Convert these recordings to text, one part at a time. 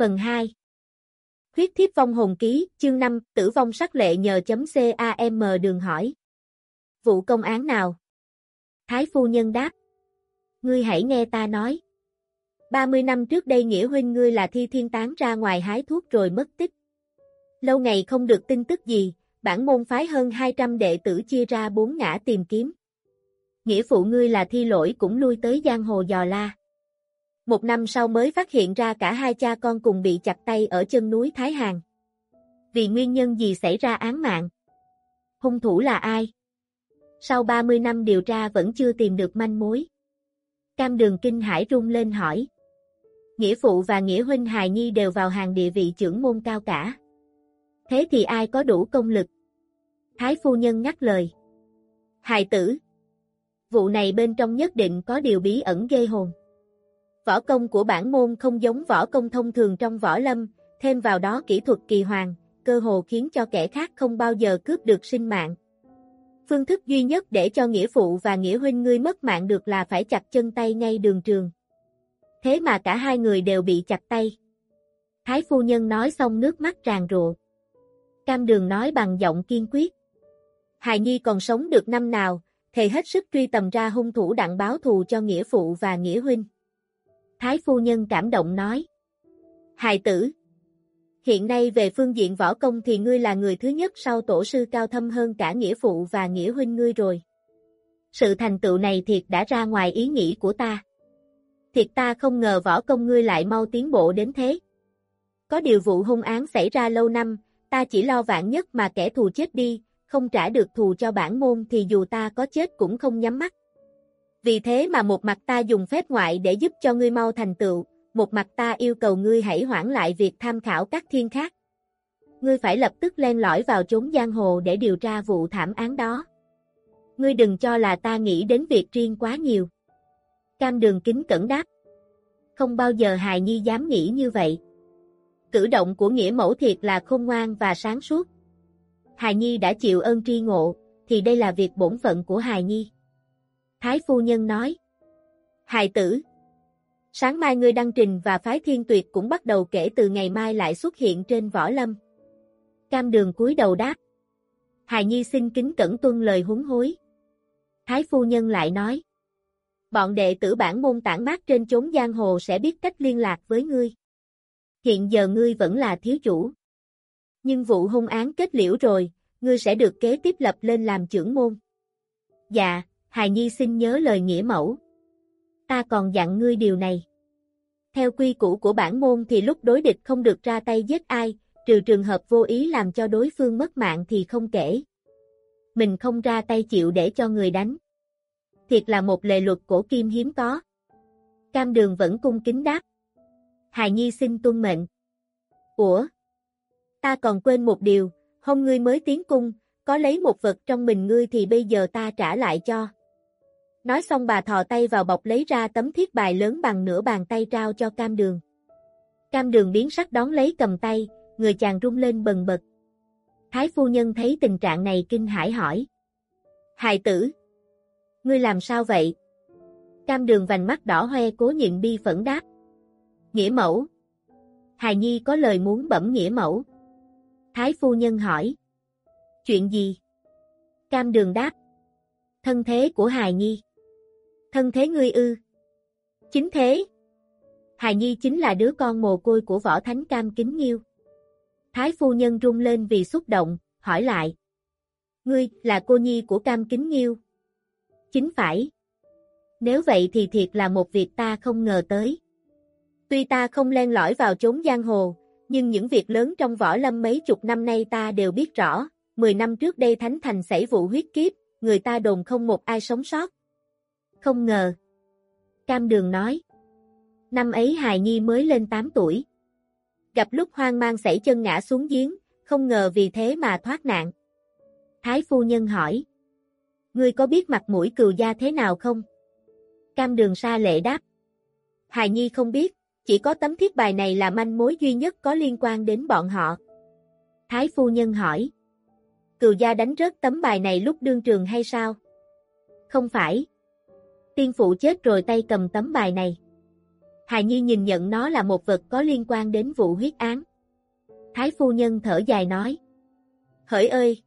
Phần 2 Huyết thiếp vong hồn ký, chương 5, tử vong sắc lệ nhờ chấm CAM đường hỏi. Vụ công án nào? Thái phu nhân đáp. Ngươi hãy nghe ta nói. 30 năm trước đây nghĩa huynh ngươi là thi thiên tán ra ngoài hái thuốc rồi mất tích. Lâu ngày không được tin tức gì, bản môn phái hơn 200 đệ tử chia ra bốn ngã tìm kiếm. Nghĩa phụ ngươi là thi lỗi cũng lui tới giang hồ dò la một năm sau mới phát hiện ra cả hai cha con cùng bị chặt tay ở chân núi Thái Hàn. Vì nguyên nhân gì xảy ra án mạng? Hung thủ là ai? Sau 30 năm điều tra vẫn chưa tìm được manh mối. Cam đường kinh hải rung lên hỏi. Nghĩa phụ và nghĩa huynh hài nhi đều vào hàng địa vị trưởng môn cao cả. Thế thì ai có đủ công lực? Thái phu nhân ngắt lời. Hài tử. Vụ này bên trong nhất định có điều bí ẩn ghê hồn. Võ công của bản môn không giống võ công thông thường trong võ lâm, thêm vào đó kỹ thuật kỳ hoàng, cơ hồ khiến cho kẻ khác không bao giờ cướp được sinh mạng. Phương thức duy nhất để cho nghĩa phụ và nghĩa huynh ngươi mất mạng được là phải chặt chân tay ngay đường trường. Thế mà cả hai người đều bị chặt tay. Thái phu nhân nói xong nước mắt tràn rụa. Cam đường nói bằng giọng kiên quyết. Hài Nhi còn sống được năm nào, thầy hết sức truy tầm ra hung thủ đặng báo thù cho nghĩa phụ và nghĩa huynh. Thái phu nhân cảm động nói. Hài tử. Hiện nay về phương diện võ công thì ngươi là người thứ nhất sau tổ sư cao thâm hơn cả nghĩa phụ và nghĩa huynh ngươi rồi. Sự thành tựu này thiệt đã ra ngoài ý nghĩ của ta. Thiệt ta không ngờ võ công ngươi lại mau tiến bộ đến thế. Có điều vụ hung án xảy ra lâu năm, ta chỉ lo vạn nhất mà kẻ thù chết đi, không trả được thù cho bản môn thì dù ta có chết cũng không nhắm mắt. Vì thế mà một mặt ta dùng phép ngoại để giúp cho ngươi mau thành tựu, một mặt ta yêu cầu ngươi hãy hoãn lại việc tham khảo các thiên khác. Ngươi phải lập tức len lỏi vào chốn giang hồ để điều tra vụ thảm án đó. Ngươi đừng cho là ta nghĩ đến việc riêng quá nhiều. Cam đường kính cẩn đáp. Không bao giờ hài nhi dám nghĩ như vậy. Cử động của nghĩa mẫu thiệt là khôn ngoan và sáng suốt. Hài nhi đã chịu ơn tri ngộ, thì đây là việc bổn phận của hài nhi. Thái phu nhân nói. Hài tử. Sáng mai ngươi đăng trình và phái thiên tuyệt cũng bắt đầu kể từ ngày mai lại xuất hiện trên võ lâm. Cam đường cúi đầu đáp. Hài nhi xin kính cẩn tuân lời huấn hối. Thái phu nhân lại nói. Bọn đệ tử bản môn tản mát trên chốn giang hồ sẽ biết cách liên lạc với ngươi. Hiện giờ ngươi vẫn là thiếu chủ. Nhưng vụ hung án kết liễu rồi, ngươi sẽ được kế tiếp lập lên làm trưởng môn. Dạ, Hài Nhi xin nhớ lời nghĩa mẫu. Ta còn dặn ngươi điều này. Theo quy củ của bản môn thì lúc đối địch không được ra tay giết ai, trừ trường hợp vô ý làm cho đối phương mất mạng thì không kể. Mình không ra tay chịu để cho người đánh. Thiệt là một lệ luật cổ kim hiếm có. Cam đường vẫn cung kính đáp. Hài Nhi xin tuân mệnh. Ủa? Ta còn quên một điều, hôm ngươi mới tiến cung, có lấy một vật trong mình ngươi thì bây giờ ta trả lại cho. Nói xong bà thò tay vào bọc lấy ra tấm thiết bài lớn bằng nửa bàn tay trao cho cam đường. Cam đường biến sắc đón lấy cầm tay, người chàng rung lên bần bật. Thái phu nhân thấy tình trạng này kinh hãi hỏi. Hài tử! Ngươi làm sao vậy? Cam đường vành mắt đỏ hoe cố nhịn bi phẫn đáp. Nghĩa mẫu! Hài nhi có lời muốn bẩm nghĩa mẫu. Thái phu nhân hỏi. Chuyện gì? Cam đường đáp. Thân thế của hài nhi. Thân thế ngươi ư? Chính thế. Hài Nhi chính là đứa con mồ côi của võ thánh cam kính nghiêu. Thái phu nhân rung lên vì xúc động, hỏi lại. Ngươi, là cô nhi của cam kính nghiêu. Chính phải. Nếu vậy thì thiệt là một việc ta không ngờ tới. Tuy ta không len lỏi vào chốn giang hồ, nhưng những việc lớn trong võ lâm mấy chục năm nay ta đều biết rõ. Mười năm trước đây Thánh Thành xảy vụ huyết kiếp, người ta đồn không một ai sống sót. Không ngờ. Cam đường nói. Năm ấy hài nhi mới lên 8 tuổi. Gặp lúc hoang mang xảy chân ngã xuống giếng, không ngờ vì thế mà thoát nạn. Thái phu nhân hỏi. Ngươi có biết mặt mũi cừu gia thế nào không? Cam đường sa lệ đáp. Hài nhi không biết, chỉ có tấm thiết bài này là manh mối duy nhất có liên quan đến bọn họ. Thái phu nhân hỏi. Cừu gia đánh rớt tấm bài này lúc đương trường hay sao? Không phải. Tiên phụ chết rồi tay cầm tấm bài này. Hà Nhi nhìn nhận nó là một vật có liên quan đến vụ huyết án. Thái phu nhân thở dài nói. Hỡi ơi!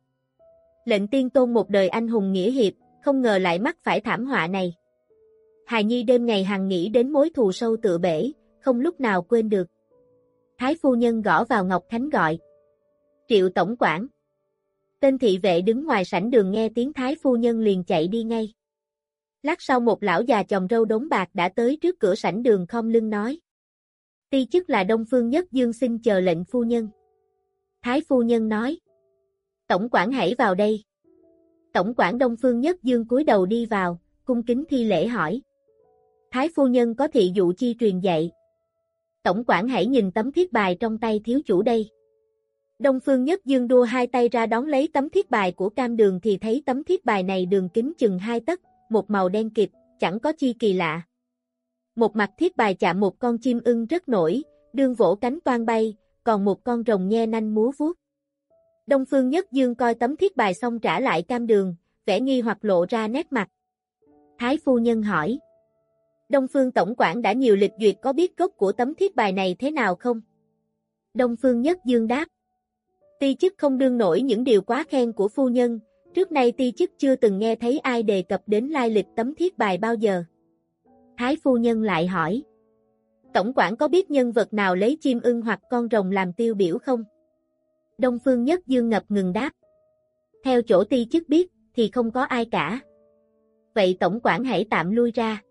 Lệnh tiên tôn một đời anh hùng nghĩa hiệp, không ngờ lại mắc phải thảm họa này. Hà Nhi đêm ngày hằng nghĩ đến mối thù sâu tựa bể, không lúc nào quên được. Thái phu nhân gõ vào Ngọc Khánh gọi. Triệu tổng quản. Tên thị vệ đứng ngoài sảnh đường nghe tiếng Thái phu nhân liền chạy đi ngay. Lát sau một lão già chồng râu đống bạc đã tới trước cửa sảnh đường không lưng nói. Ti chức là Đông Phương Nhất Dương xin chờ lệnh phu nhân. Thái phu nhân nói. Tổng quản hãy vào đây. Tổng quản Đông Phương Nhất Dương cúi đầu đi vào, cung kính thi lễ hỏi. Thái phu nhân có thị dụ chi truyền dạy. Tổng quản hãy nhìn tấm thiết bài trong tay thiếu chủ đây. Đông Phương Nhất Dương đua hai tay ra đón lấy tấm thiết bài của cam đường thì thấy tấm thiết bài này đường kính chừng hai tấc, một màu đen kịt, chẳng có chi kỳ lạ. Một mặt thiết bài chạm một con chim ưng rất nổi, đương vỗ cánh toan bay, còn một con rồng nhe nanh múa vuốt. Đông Phương Nhất Dương coi tấm thiết bài xong trả lại cam đường, vẻ nghi hoặc lộ ra nét mặt. Thái phu nhân hỏi. Đông Phương Tổng quản đã nhiều lịch duyệt có biết gốc của tấm thiết bài này thế nào không? Đông Phương Nhất Dương đáp. Ti chức không đương nổi những điều quá khen của phu nhân, trước nay ti chức chưa từng nghe thấy ai đề cập đến lai lịch tấm thiết bài bao giờ. Thái phu nhân lại hỏi. Tổng quản có biết nhân vật nào lấy chim ưng hoặc con rồng làm tiêu biểu không? Đông Phương Nhất Dương ngập ngừng đáp. Theo chỗ ti chức biết, thì không có ai cả. Vậy tổng quản hãy tạm lui ra.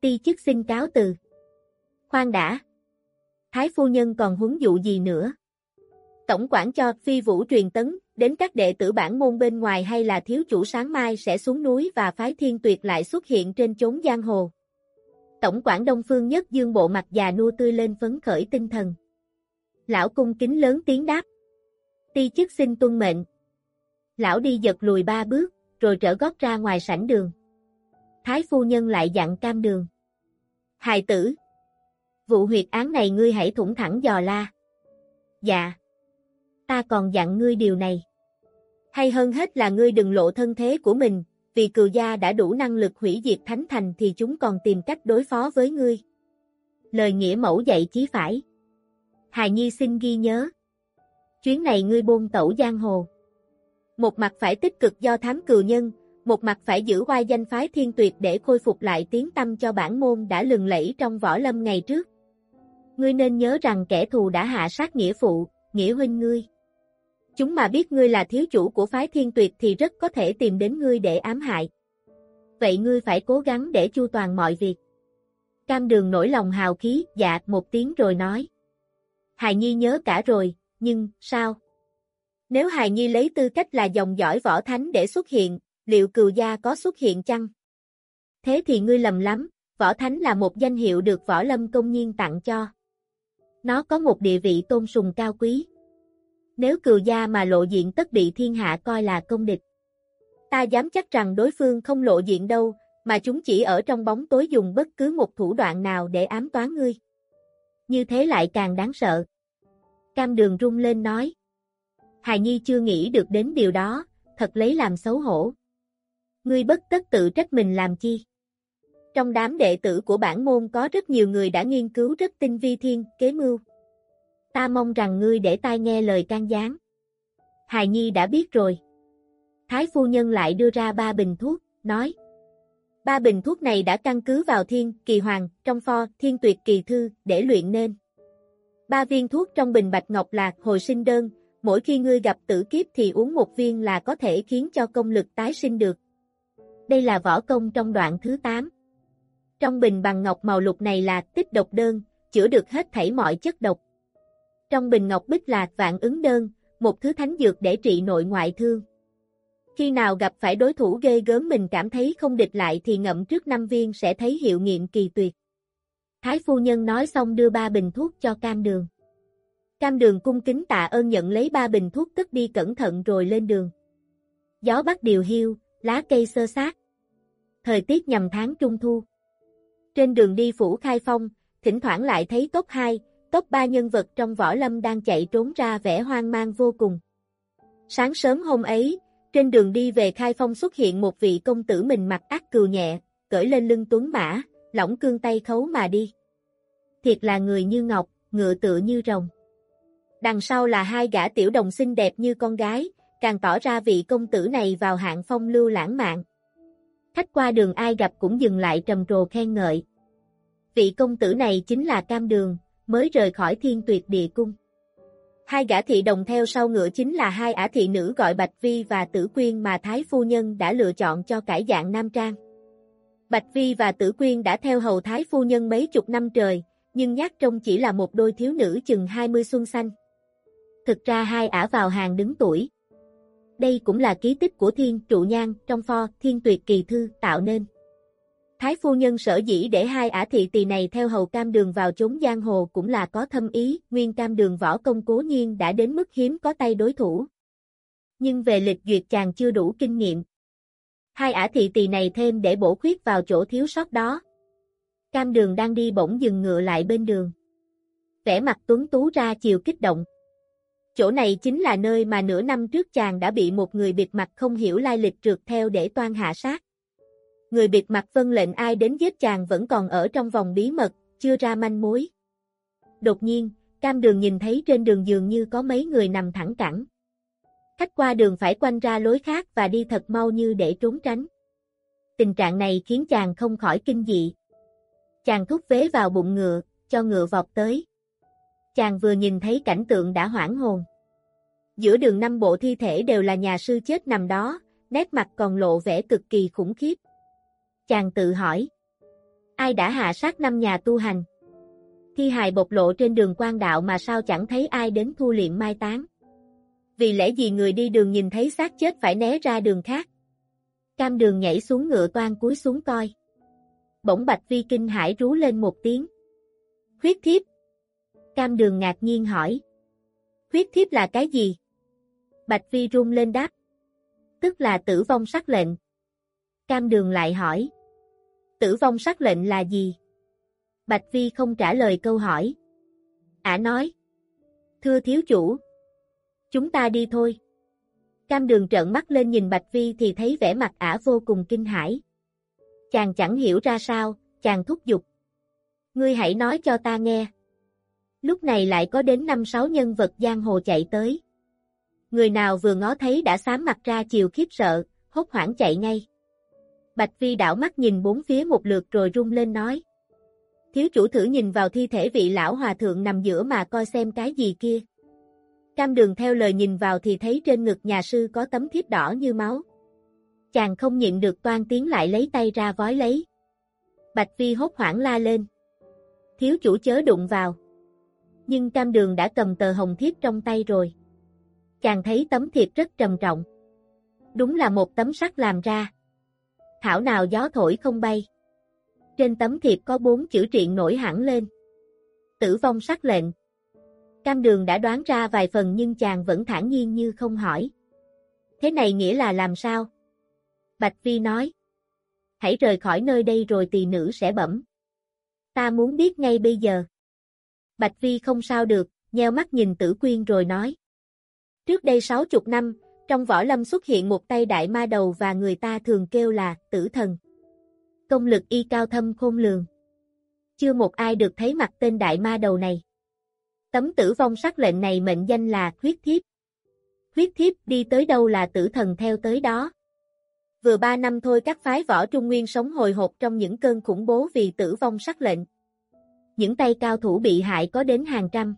Ti chức xin cáo từ. Khoan đã. Thái phu nhân còn huấn dụ gì nữa? Tổng quản cho phi vũ truyền tấn, đến các đệ tử bản môn bên ngoài hay là thiếu chủ sáng mai sẽ xuống núi và phái thiên tuyệt lại xuất hiện trên chốn giang hồ. Tổng quản Đông Phương Nhất Dương bộ mặt già nua tươi lên phấn khởi tinh thần. Lão cung kính lớn tiếng đáp. Ti chức xin tuân mệnh. Lão đi giật lùi ba bước, rồi trở gót ra ngoài sảnh đường. Thái phu nhân lại dặn cam đường. Hài tử. Vụ huyệt án này ngươi hãy thủng thẳng dò la. Dạ ta còn dặn ngươi điều này. Hay hơn hết là ngươi đừng lộ thân thế của mình, vì cừu gia đã đủ năng lực hủy diệt thánh thành thì chúng còn tìm cách đối phó với ngươi. Lời nghĩa mẫu dạy chí phải. Hài Nhi xin ghi nhớ. Chuyến này ngươi buông tẩu giang hồ. Một mặt phải tích cực do thám cừu nhân, một mặt phải giữ oai danh phái thiên tuyệt để khôi phục lại tiếng tâm cho bản môn đã lừng lẫy trong võ lâm ngày trước. Ngươi nên nhớ rằng kẻ thù đã hạ sát nghĩa phụ, nghĩa huynh ngươi. Chúng mà biết ngươi là thiếu chủ của phái thiên tuyệt thì rất có thể tìm đến ngươi để ám hại. Vậy ngươi phải cố gắng để chu toàn mọi việc. Cam đường nổi lòng hào khí, dạ một tiếng rồi nói. Hài Nhi nhớ cả rồi, nhưng, sao? Nếu Hài Nhi lấy tư cách là dòng dõi võ thánh để xuất hiện, liệu cừu gia có xuất hiện chăng? Thế thì ngươi lầm lắm, võ thánh là một danh hiệu được võ lâm công nhiên tặng cho. Nó có một địa vị tôn sùng cao quý. Nếu cừu gia mà lộ diện tất bị thiên hạ coi là công địch. Ta dám chắc rằng đối phương không lộ diện đâu, mà chúng chỉ ở trong bóng tối dùng bất cứ một thủ đoạn nào để ám toán ngươi. Như thế lại càng đáng sợ. Cam đường rung lên nói. Hài Nhi chưa nghĩ được đến điều đó, thật lấy làm xấu hổ. Ngươi bất tất tự trách mình làm chi. Trong đám đệ tử của bản môn có rất nhiều người đã nghiên cứu rất tinh vi thiên, kế mưu. Ta mong rằng ngươi để tai nghe lời can gián. Hài Nhi đã biết rồi. Thái phu nhân lại đưa ra ba bình thuốc, nói. Ba bình thuốc này đã căn cứ vào thiên, kỳ hoàng, trong pho, thiên tuyệt kỳ thư, để luyện nên. Ba viên thuốc trong bình bạch ngọc lạc hồi sinh đơn, mỗi khi ngươi gặp tử kiếp thì uống một viên là có thể khiến cho công lực tái sinh được. Đây là võ công trong đoạn thứ 8. Trong bình bằng ngọc màu lục này là tích độc đơn, chữa được hết thảy mọi chất độc. Trong bình ngọc bích là vạn ứng đơn, một thứ thánh dược để trị nội ngoại thương. Khi nào gặp phải đối thủ ghê gớm mình cảm thấy không địch lại thì ngậm trước năm viên sẽ thấy hiệu nghiệm kỳ tuyệt. Thái phu nhân nói xong đưa ba bình thuốc cho cam đường. Cam đường cung kính tạ ơn nhận lấy ba bình thuốc tức đi cẩn thận rồi lên đường. Gió bắt điều hiu, lá cây sơ sát. Thời tiết nhằm tháng trung thu. Trên đường đi phủ khai phong, thỉnh thoảng lại thấy tốt hai, top 3 nhân vật trong võ lâm đang chạy trốn ra vẻ hoang mang vô cùng. Sáng sớm hôm ấy, trên đường đi về khai phong xuất hiện một vị công tử mình mặc ác cừu nhẹ, cởi lên lưng tuấn mã, lỏng cương tay khấu mà đi. Thiệt là người như ngọc, ngựa tựa như rồng. Đằng sau là hai gã tiểu đồng xinh đẹp như con gái, càng tỏ ra vị công tử này vào hạng phong lưu lãng mạn. Khách qua đường ai gặp cũng dừng lại trầm trồ khen ngợi. Vị công tử này chính là Cam Đường, mới rời khỏi thiên tuyệt địa cung. Hai gã thị đồng theo sau ngựa chính là hai ả thị nữ gọi Bạch Vi và Tử Quyên mà Thái Phu Nhân đã lựa chọn cho cải dạng nam trang. Bạch Vi và Tử Quyên đã theo hầu Thái Phu Nhân mấy chục năm trời, nhưng nhát trông chỉ là một đôi thiếu nữ chừng 20 xuân xanh. Thực ra hai ả vào hàng đứng tuổi. Đây cũng là ký tích của thiên trụ nhan trong pho thiên tuyệt kỳ thư tạo nên. Thái phu nhân sở dĩ để hai ả thị tỳ này theo hầu cam đường vào chốn giang hồ cũng là có thâm ý, nguyên cam đường võ công cố nhiên đã đến mức hiếm có tay đối thủ. Nhưng về lịch duyệt chàng chưa đủ kinh nghiệm. Hai ả thị tỳ này thêm để bổ khuyết vào chỗ thiếu sót đó. Cam đường đang đi bỗng dừng ngựa lại bên đường. Vẻ mặt tuấn tú ra chiều kích động. Chỗ này chính là nơi mà nửa năm trước chàng đã bị một người bịt mặt không hiểu lai lịch trượt theo để toan hạ sát. Người biệt mặt vân lệnh ai đến giết chàng vẫn còn ở trong vòng bí mật, chưa ra manh mối. Đột nhiên, cam đường nhìn thấy trên đường dường như có mấy người nằm thẳng cẳng. Khách qua đường phải quanh ra lối khác và đi thật mau như để trốn tránh. Tình trạng này khiến chàng không khỏi kinh dị. Chàng thúc vế vào bụng ngựa, cho ngựa vọt tới. Chàng vừa nhìn thấy cảnh tượng đã hoảng hồn. Giữa đường năm bộ thi thể đều là nhà sư chết nằm đó, nét mặt còn lộ vẻ cực kỳ khủng khiếp. Chàng tự hỏi. Ai đã hạ sát năm nhà tu hành? Thi hài bộc lộ trên đường quan đạo mà sao chẳng thấy ai đến thu liệm mai táng? Vì lẽ gì người đi đường nhìn thấy xác chết phải né ra đường khác? Cam đường nhảy xuống ngựa toan cúi xuống coi. Bỗng Bạch Vi kinh hải rú lên một tiếng. Huyết thiếp. Cam đường ngạc nhiên hỏi. Huyết thiếp là cái gì? Bạch Vi run lên đáp. Tức là tử vong sắc lệnh. Cam đường lại hỏi. Tử vong sắc lệnh là gì? Bạch Vi không trả lời câu hỏi. Ả nói. Thưa thiếu chủ. Chúng ta đi thôi. Cam đường trợn mắt lên nhìn Bạch Vi thì thấy vẻ mặt ả vô cùng kinh hãi. Chàng chẳng hiểu ra sao, chàng thúc giục. Ngươi hãy nói cho ta nghe. Lúc này lại có đến năm sáu nhân vật giang hồ chạy tới. Người nào vừa ngó thấy đã xám mặt ra chiều khiếp sợ, hốt hoảng chạy ngay. Bạch Vi đảo mắt nhìn bốn phía một lượt rồi rung lên nói. Thiếu chủ thử nhìn vào thi thể vị lão hòa thượng nằm giữa mà coi xem cái gì kia. Cam đường theo lời nhìn vào thì thấy trên ngực nhà sư có tấm thiếp đỏ như máu. Chàng không nhịn được toan tiếng lại lấy tay ra vói lấy. Bạch Vi hốt hoảng la lên. Thiếu chủ chớ đụng vào. Nhưng cam đường đã cầm tờ hồng thiếp trong tay rồi. Chàng thấy tấm thiệp rất trầm trọng. Đúng là một tấm sắt làm ra thảo nào gió thổi không bay. Trên tấm thiệp có bốn chữ triện nổi hẳn lên. Tử vong sắc lệnh. Cam đường đã đoán ra vài phần nhưng chàng vẫn thản nhiên như không hỏi. Thế này nghĩa là làm sao? Bạch Vi nói. Hãy rời khỏi nơi đây rồi tỳ nữ sẽ bẩm. Ta muốn biết ngay bây giờ. Bạch Vi không sao được, nheo mắt nhìn tử quyên rồi nói. Trước đây sáu chục năm, trong võ lâm xuất hiện một tay đại ma đầu và người ta thường kêu là tử thần. Công lực y cao thâm khôn lường. Chưa một ai được thấy mặt tên đại ma đầu này. Tấm tử vong sắc lệnh này mệnh danh là huyết thiếp. Huyết thiếp đi tới đâu là tử thần theo tới đó. Vừa ba năm thôi các phái võ Trung Nguyên sống hồi hộp trong những cơn khủng bố vì tử vong sắc lệnh. Những tay cao thủ bị hại có đến hàng trăm.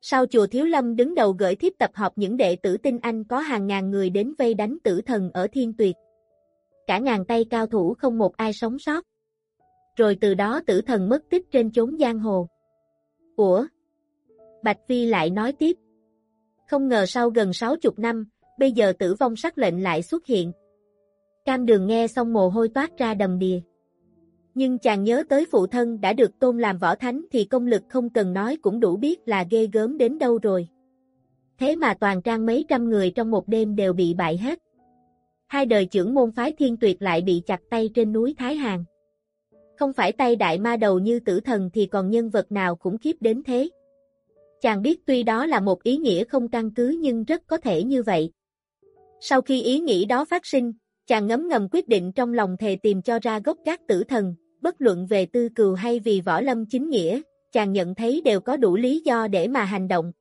Sau chùa Thiếu Lâm đứng đầu gửi thiếp tập hợp những đệ tử tinh anh có hàng ngàn người đến vây đánh tử thần ở thiên tuyệt. Cả ngàn tay cao thủ không một ai sống sót. Rồi từ đó tử thần mất tích trên chốn giang hồ. Ủa? Bạch phi lại nói tiếp. Không ngờ sau gần 60 năm, bây giờ tử vong sắc lệnh lại xuất hiện. Cam đường nghe xong mồ hôi toát ra đầm đìa. Nhưng chàng nhớ tới phụ thân đã được tôn làm võ thánh thì công lực không cần nói cũng đủ biết là ghê gớm đến đâu rồi. Thế mà toàn trang mấy trăm người trong một đêm đều bị bại hết. Hai đời trưởng môn phái thiên tuyệt lại bị chặt tay trên núi Thái Hàn. Không phải tay đại ma đầu như tử thần thì còn nhân vật nào khủng khiếp đến thế. Chàng biết tuy đó là một ý nghĩa không căn cứ nhưng rất có thể như vậy. Sau khi ý nghĩ đó phát sinh, chàng ngấm ngầm quyết định trong lòng thề tìm cho ra gốc gác tử thần, bất luận về tư cừu hay vì võ lâm chính nghĩa, chàng nhận thấy đều có đủ lý do để mà hành động.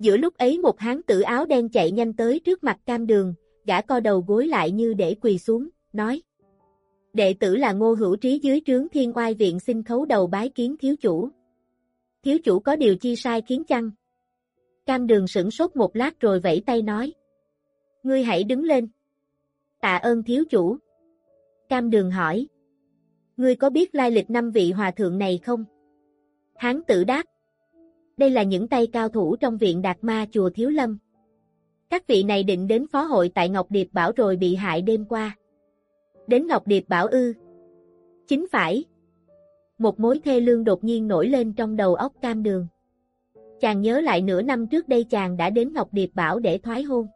Giữa lúc ấy một hán tử áo đen chạy nhanh tới trước mặt cam đường, gã co đầu gối lại như để quỳ xuống, nói. Đệ tử là ngô hữu trí dưới trướng thiên oai viện xin khấu đầu bái kiến thiếu chủ. Thiếu chủ có điều chi sai khiến chăng? Cam đường sửng sốt một lát rồi vẫy tay nói. Ngươi hãy đứng lên. Tạ ơn thiếu chủ. Cam đường hỏi. Ngươi có biết lai lịch năm vị hòa thượng này không? Hán tử đáp. Đây là những tay cao thủ trong viện Đạt Ma chùa Thiếu Lâm. Các vị này định đến phó hội tại Ngọc Điệp Bảo rồi bị hại đêm qua. Đến Ngọc Điệp Bảo ư. Chính phải. Một mối thê lương đột nhiên nổi lên trong đầu óc cam đường. Chàng nhớ lại nửa năm trước đây chàng đã đến Ngọc Điệp Bảo để thoái hôn.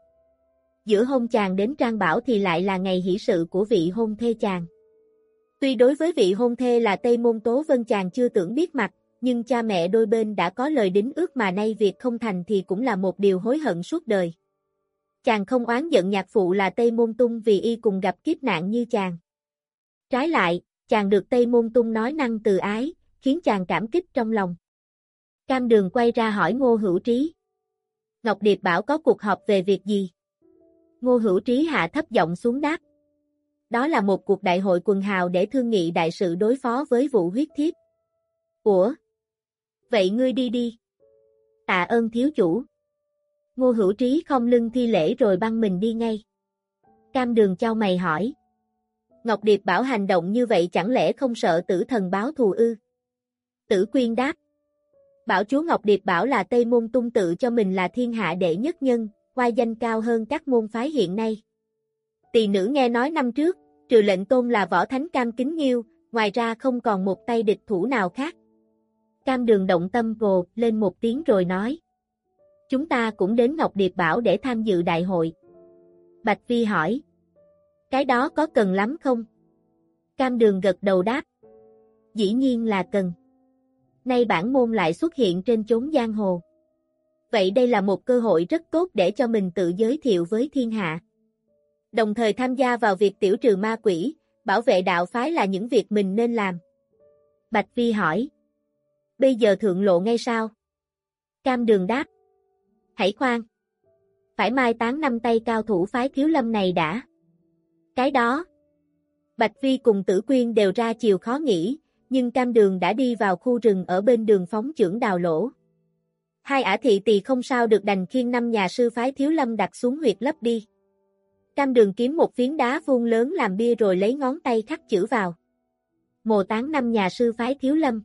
Giữa hôn chàng đến Trang Bảo thì lại là ngày hỷ sự của vị hôn thê chàng. Tuy đối với vị hôn thê là Tây Môn Tố Vân chàng chưa tưởng biết mặt, nhưng cha mẹ đôi bên đã có lời đính ước mà nay việc không thành thì cũng là một điều hối hận suốt đời. Chàng không oán giận nhạc phụ là Tây Môn Tung vì y cùng gặp kiếp nạn như chàng. Trái lại, chàng được Tây Môn Tung nói năng từ ái, khiến chàng cảm kích trong lòng. Cam đường quay ra hỏi Ngô Hữu Trí. Ngọc Điệp bảo có cuộc họp về việc gì? Ngô Hữu Trí hạ thấp giọng xuống đáp. Đó là một cuộc đại hội quần hào để thương nghị đại sự đối phó với vụ huyết thiếp. Ủa? Vậy ngươi đi đi. Tạ ơn thiếu chủ. Ngô hữu trí không lưng thi lễ rồi băng mình đi ngay. Cam đường trao mày hỏi. Ngọc Điệp bảo hành động như vậy chẳng lẽ không sợ tử thần báo thù ư? Tử quyên đáp. Bảo chúa Ngọc Điệp bảo là Tây Môn tung tự cho mình là thiên hạ đệ nhất nhân, qua danh cao hơn các môn phái hiện nay. Tỳ nữ nghe nói năm trước, trừ lệnh tôn là võ thánh cam kính nghiêu, ngoài ra không còn một tay địch thủ nào khác. Cam đường động tâm gồ lên một tiếng rồi nói. Chúng ta cũng đến Ngọc Điệp Bảo để tham dự đại hội. Bạch Vi hỏi. Cái đó có cần lắm không? Cam đường gật đầu đáp. Dĩ nhiên là cần. Nay bản môn lại xuất hiện trên chốn giang hồ. Vậy đây là một cơ hội rất tốt để cho mình tự giới thiệu với thiên hạ. Đồng thời tham gia vào việc tiểu trừ ma quỷ, bảo vệ đạo phái là những việc mình nên làm. Bạch Vi hỏi. Bây giờ thượng lộ ngay sao? Cam đường đáp. Hãy khoan. Phải mai tán năm tay cao thủ phái thiếu lâm này đã. Cái đó. Bạch Vi cùng tử quyên đều ra chiều khó nghĩ, nhưng cam đường đã đi vào khu rừng ở bên đường phóng trưởng đào lỗ. Hai ả thị tỳ không sao được đành khiên năm nhà sư phái thiếu lâm đặt xuống huyệt lấp đi. Cam đường kiếm một phiến đá vuông lớn làm bia rồi lấy ngón tay khắc chữ vào. Mồ tán năm nhà sư phái thiếu lâm.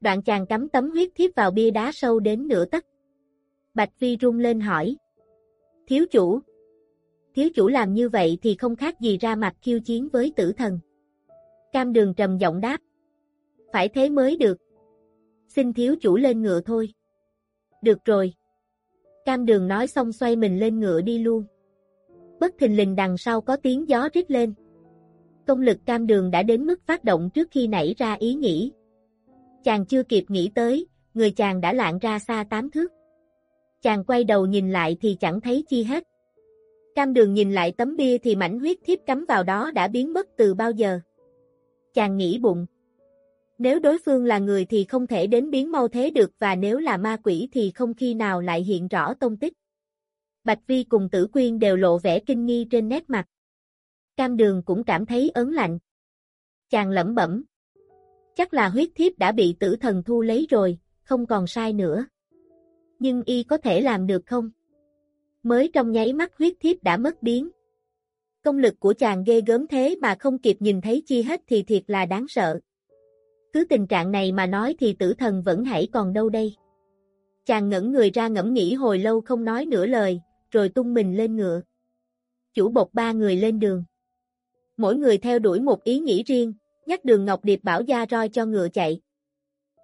Đoạn chàng cắm tấm huyết thiếp vào bia đá sâu đến nửa tấc. Bạch Vi rung lên hỏi. Thiếu chủ. Thiếu chủ làm như vậy thì không khác gì ra mặt khiêu chiến với tử thần. Cam đường trầm giọng đáp. Phải thế mới được. Xin thiếu chủ lên ngựa thôi. Được rồi. Cam đường nói xong xoay mình lên ngựa đi luôn. Bất thình lình đằng sau có tiếng gió rít lên. Công lực cam đường đã đến mức phát động trước khi nảy ra ý nghĩ. Chàng chưa kịp nghĩ tới, người chàng đã lạng ra xa tám thước. Chàng quay đầu nhìn lại thì chẳng thấy chi hết. Cam đường nhìn lại tấm bia thì mảnh huyết thiếp cắm vào đó đã biến mất từ bao giờ. Chàng nghĩ bụng. Nếu đối phương là người thì không thể đến biến mau thế được và nếu là ma quỷ thì không khi nào lại hiện rõ tông tích. Bạch Vi cùng tử quyên đều lộ vẻ kinh nghi trên nét mặt. Cam đường cũng cảm thấy ớn lạnh. Chàng lẩm bẩm. Chắc là huyết thiếp đã bị tử thần thu lấy rồi, không còn sai nữa. Nhưng y có thể làm được không? Mới trong nháy mắt huyết thiếp đã mất biến. Công lực của chàng ghê gớm thế mà không kịp nhìn thấy chi hết thì thiệt là đáng sợ. Cứ tình trạng này mà nói thì tử thần vẫn hãy còn đâu đây. Chàng ngẩn người ra ngẫm nghĩ hồi lâu không nói nửa lời, rồi tung mình lên ngựa. Chủ bột ba người lên đường. Mỗi người theo đuổi một ý nghĩ riêng, nhắc đường Ngọc Điệp bảo gia roi cho ngựa chạy.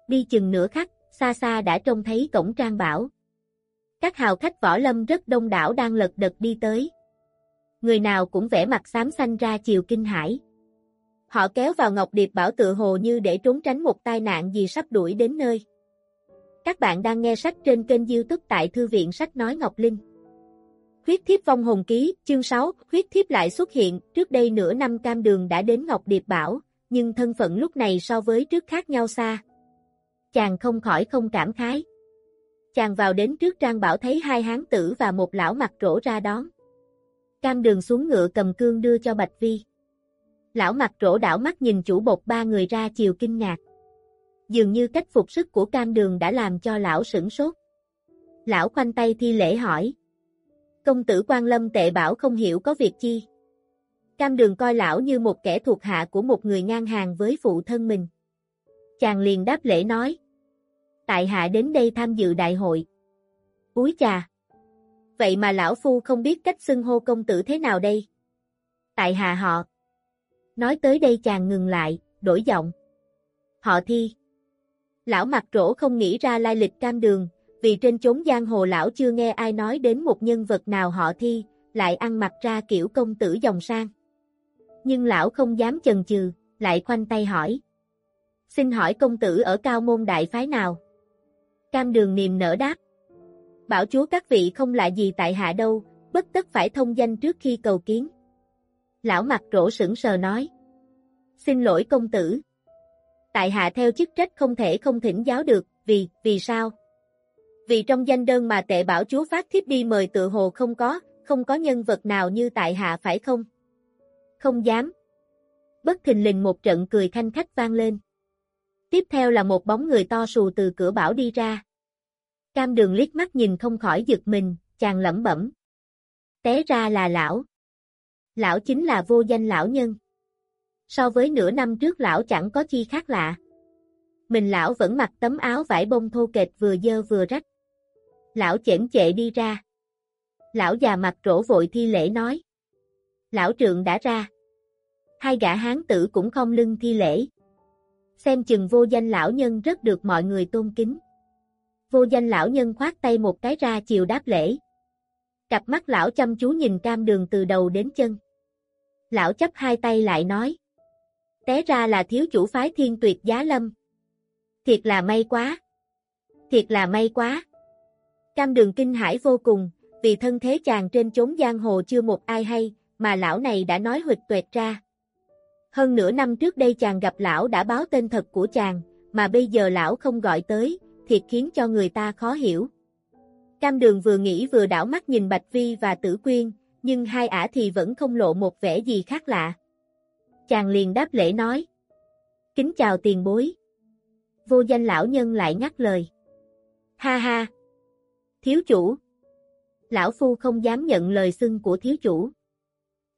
Đi chừng nửa khắc, xa xa đã trông thấy cổng trang bảo. Các hào khách võ lâm rất đông đảo đang lật đật đi tới. Người nào cũng vẽ mặt xám xanh ra chiều kinh hải. Họ kéo vào Ngọc Điệp bảo tự hồ như để trốn tránh một tai nạn gì sắp đuổi đến nơi. Các bạn đang nghe sách trên kênh youtube tại Thư viện Sách Nói Ngọc Linh. Huyết thiếp vong hồn ký, chương 6, huyết thiếp lại xuất hiện, trước đây nửa năm cam đường đã đến Ngọc Điệp Bảo, nhưng thân phận lúc này so với trước khác nhau xa. Chàng không khỏi không cảm khái. Chàng vào đến trước trang bảo thấy hai hán tử và một lão mặt rỗ ra đón. Cam đường xuống ngựa cầm cương đưa cho Bạch Vi. Lão mặt rỗ đảo mắt nhìn chủ bột ba người ra chiều kinh ngạc. Dường như cách phục sức của cam đường đã làm cho lão sửng sốt. Lão khoanh tay thi lễ hỏi. Công tử quan lâm tệ bảo không hiểu có việc chi. Cam đường coi lão như một kẻ thuộc hạ của một người ngang hàng với phụ thân mình. Chàng liền đáp lễ nói. Tại hạ đến đây tham dự đại hội. Úi chà! Vậy mà lão phu không biết cách xưng hô công tử thế nào đây? Tại hạ họ. Nói tới đây chàng ngừng lại, đổi giọng. Họ thi. Lão mặt rỗ không nghĩ ra lai lịch cam đường, vì trên chốn giang hồ lão chưa nghe ai nói đến một nhân vật nào họ thi, lại ăn mặc ra kiểu công tử dòng sang. Nhưng lão không dám chần chừ, lại khoanh tay hỏi. Xin hỏi công tử ở cao môn đại phái nào? Cam đường niềm nở đáp. Bảo chúa các vị không lạ gì tại hạ đâu, bất tất phải thông danh trước khi cầu kiến. Lão mặt rỗ sững sờ nói. Xin lỗi công tử. Tại hạ theo chức trách không thể không thỉnh giáo được, vì, vì sao? Vì trong danh đơn mà tệ bảo chúa phát thiếp đi mời tự hồ không có, không có nhân vật nào như tại hạ phải không? Không dám. Bất thình lình một trận cười thanh khách vang lên. Tiếp theo là một bóng người to sù từ cửa bảo đi ra. Cam đường liếc mắt nhìn không khỏi giật mình, chàng lẩm bẩm. Té ra là lão. Lão chính là vô danh lão nhân. So với nửa năm trước lão chẳng có chi khác lạ. Mình lão vẫn mặc tấm áo vải bông thô kệch vừa dơ vừa rách. Lão chễm chệ đi ra. Lão già mặt trổ vội thi lễ nói. Lão trượng đã ra. Hai gã hán tử cũng không lưng thi lễ. Xem chừng vô danh lão nhân rất được mọi người tôn kính. Vô danh lão nhân khoát tay một cái ra chiều đáp lễ. Cặp mắt lão chăm chú nhìn cam đường từ đầu đến chân. Lão chấp hai tay lại nói. Té ra là thiếu chủ phái thiên tuyệt giá lâm. Thiệt là may quá. Thiệt là may quá. Cam đường kinh hải vô cùng, vì thân thế chàng trên chốn giang hồ chưa một ai hay, mà lão này đã nói huỵch tuệt ra. Hơn nửa năm trước đây chàng gặp lão đã báo tên thật của chàng, mà bây giờ lão không gọi tới, thiệt khiến cho người ta khó hiểu. Cam đường vừa nghĩ vừa đảo mắt nhìn Bạch Vi và Tử Quyên, nhưng hai ả thì vẫn không lộ một vẻ gì khác lạ. Chàng liền đáp lễ nói. Kính chào tiền bối. Vô danh lão nhân lại ngắt lời. Ha ha. Thiếu chủ. Lão Phu không dám nhận lời xưng của thiếu chủ.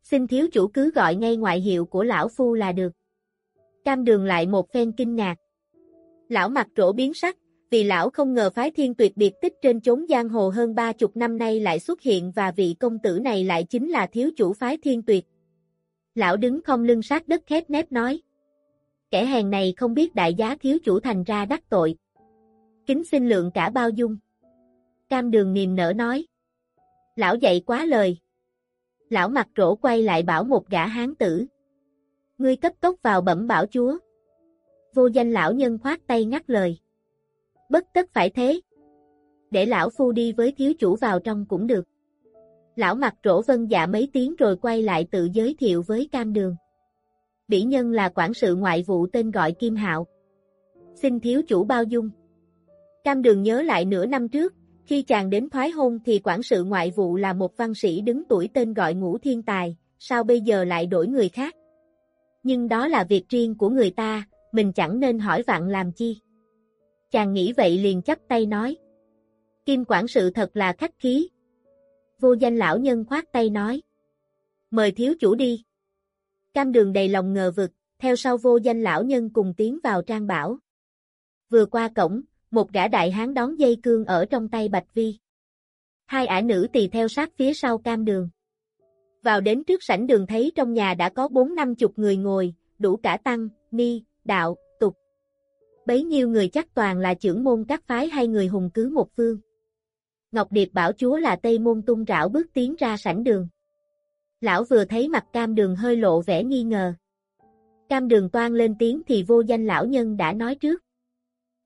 Xin thiếu chủ cứ gọi ngay ngoại hiệu của lão Phu là được. Cam đường lại một phen kinh ngạc. Lão mặt trổ biến sắc, vì lão không ngờ phái thiên tuyệt biệt tích trên chốn giang hồ hơn ba chục năm nay lại xuất hiện và vị công tử này lại chính là thiếu chủ phái thiên tuyệt. Lão đứng không lưng sát đất khép nép nói. Kẻ hèn này không biết đại giá thiếu chủ thành ra đắc tội. Kính xin lượng cả bao dung. Cam đường niềm nở nói. Lão dạy quá lời. Lão mặt rỗ quay lại bảo một gã hán tử. Ngươi cấp tốc vào bẩm bảo chúa. Vô danh lão nhân khoát tay ngắt lời. Bất tất phải thế. Để lão phu đi với thiếu chủ vào trong cũng được. Lão mặt rỗ vân dạ mấy tiếng rồi quay lại tự giới thiệu với cam đường. Bỉ nhân là quản sự ngoại vụ tên gọi Kim Hạo. Xin thiếu chủ bao dung. Cam đường nhớ lại nửa năm trước, khi chàng đến thoái hôn thì quản sự ngoại vụ là một văn sĩ đứng tuổi tên gọi ngũ thiên tài, sao bây giờ lại đổi người khác? Nhưng đó là việc riêng của người ta, mình chẳng nên hỏi vặn làm chi. Chàng nghĩ vậy liền chấp tay nói. Kim quản sự thật là khách khí. Vô danh lão nhân khoát tay nói. Mời thiếu chủ đi. Cam đường đầy lòng ngờ vực, theo sau vô danh lão nhân cùng tiến vào trang bảo. Vừa qua cổng, một gã đại hán đón dây cương ở trong tay Bạch Vi. Hai ả nữ tỳ theo sát phía sau cam đường. Vào đến trước sảnh đường thấy trong nhà đã có bốn năm chục người ngồi, đủ cả tăng, ni, đạo, tục. Bấy nhiêu người chắc toàn là trưởng môn các phái hay người hùng cứ một phương. Ngọc Điệp bảo chúa là Tây Môn tung rảo bước tiến ra sảnh đường. Lão vừa thấy mặt cam đường hơi lộ vẻ nghi ngờ. Cam đường toan lên tiếng thì vô danh lão nhân đã nói trước.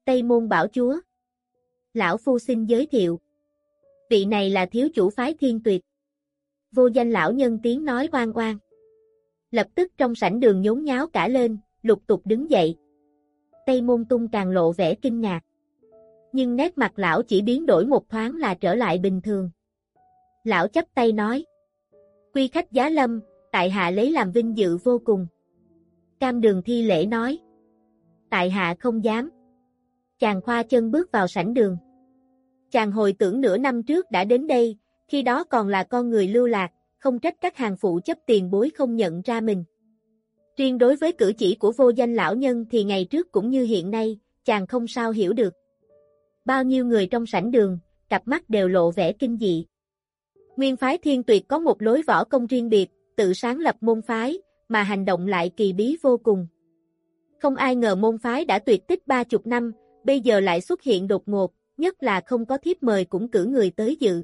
Tây Môn bảo chúa. Lão phu xin giới thiệu. Vị này là thiếu chủ phái thiên tuyệt. Vô danh lão nhân tiếng nói oan oan. Lập tức trong sảnh đường nhốn nháo cả lên, lục tục đứng dậy. Tây môn tung càng lộ vẻ kinh ngạc. Nhưng nét mặt lão chỉ biến đổi một thoáng là trở lại bình thường. Lão chấp tay nói. Quy khách giá lâm, tại hạ lấy làm vinh dự vô cùng. Cam đường thi lễ nói. Tại hạ không dám. Chàng khoa chân bước vào sảnh đường. Chàng hồi tưởng nửa năm trước đã đến đây, khi đó còn là con người lưu lạc, không trách các hàng phụ chấp tiền bối không nhận ra mình. Riêng đối với cử chỉ của vô danh lão nhân thì ngày trước cũng như hiện nay, chàng không sao hiểu được. Bao nhiêu người trong sảnh đường, cặp mắt đều lộ vẻ kinh dị. Nguyên phái thiên tuyệt có một lối võ công riêng biệt, tự sáng lập môn phái, mà hành động lại kỳ bí vô cùng. Không ai ngờ môn phái đã tuyệt tích ba chục năm, bây giờ lại xuất hiện đột ngột, nhất là không có thiếp mời cũng cử người tới dự.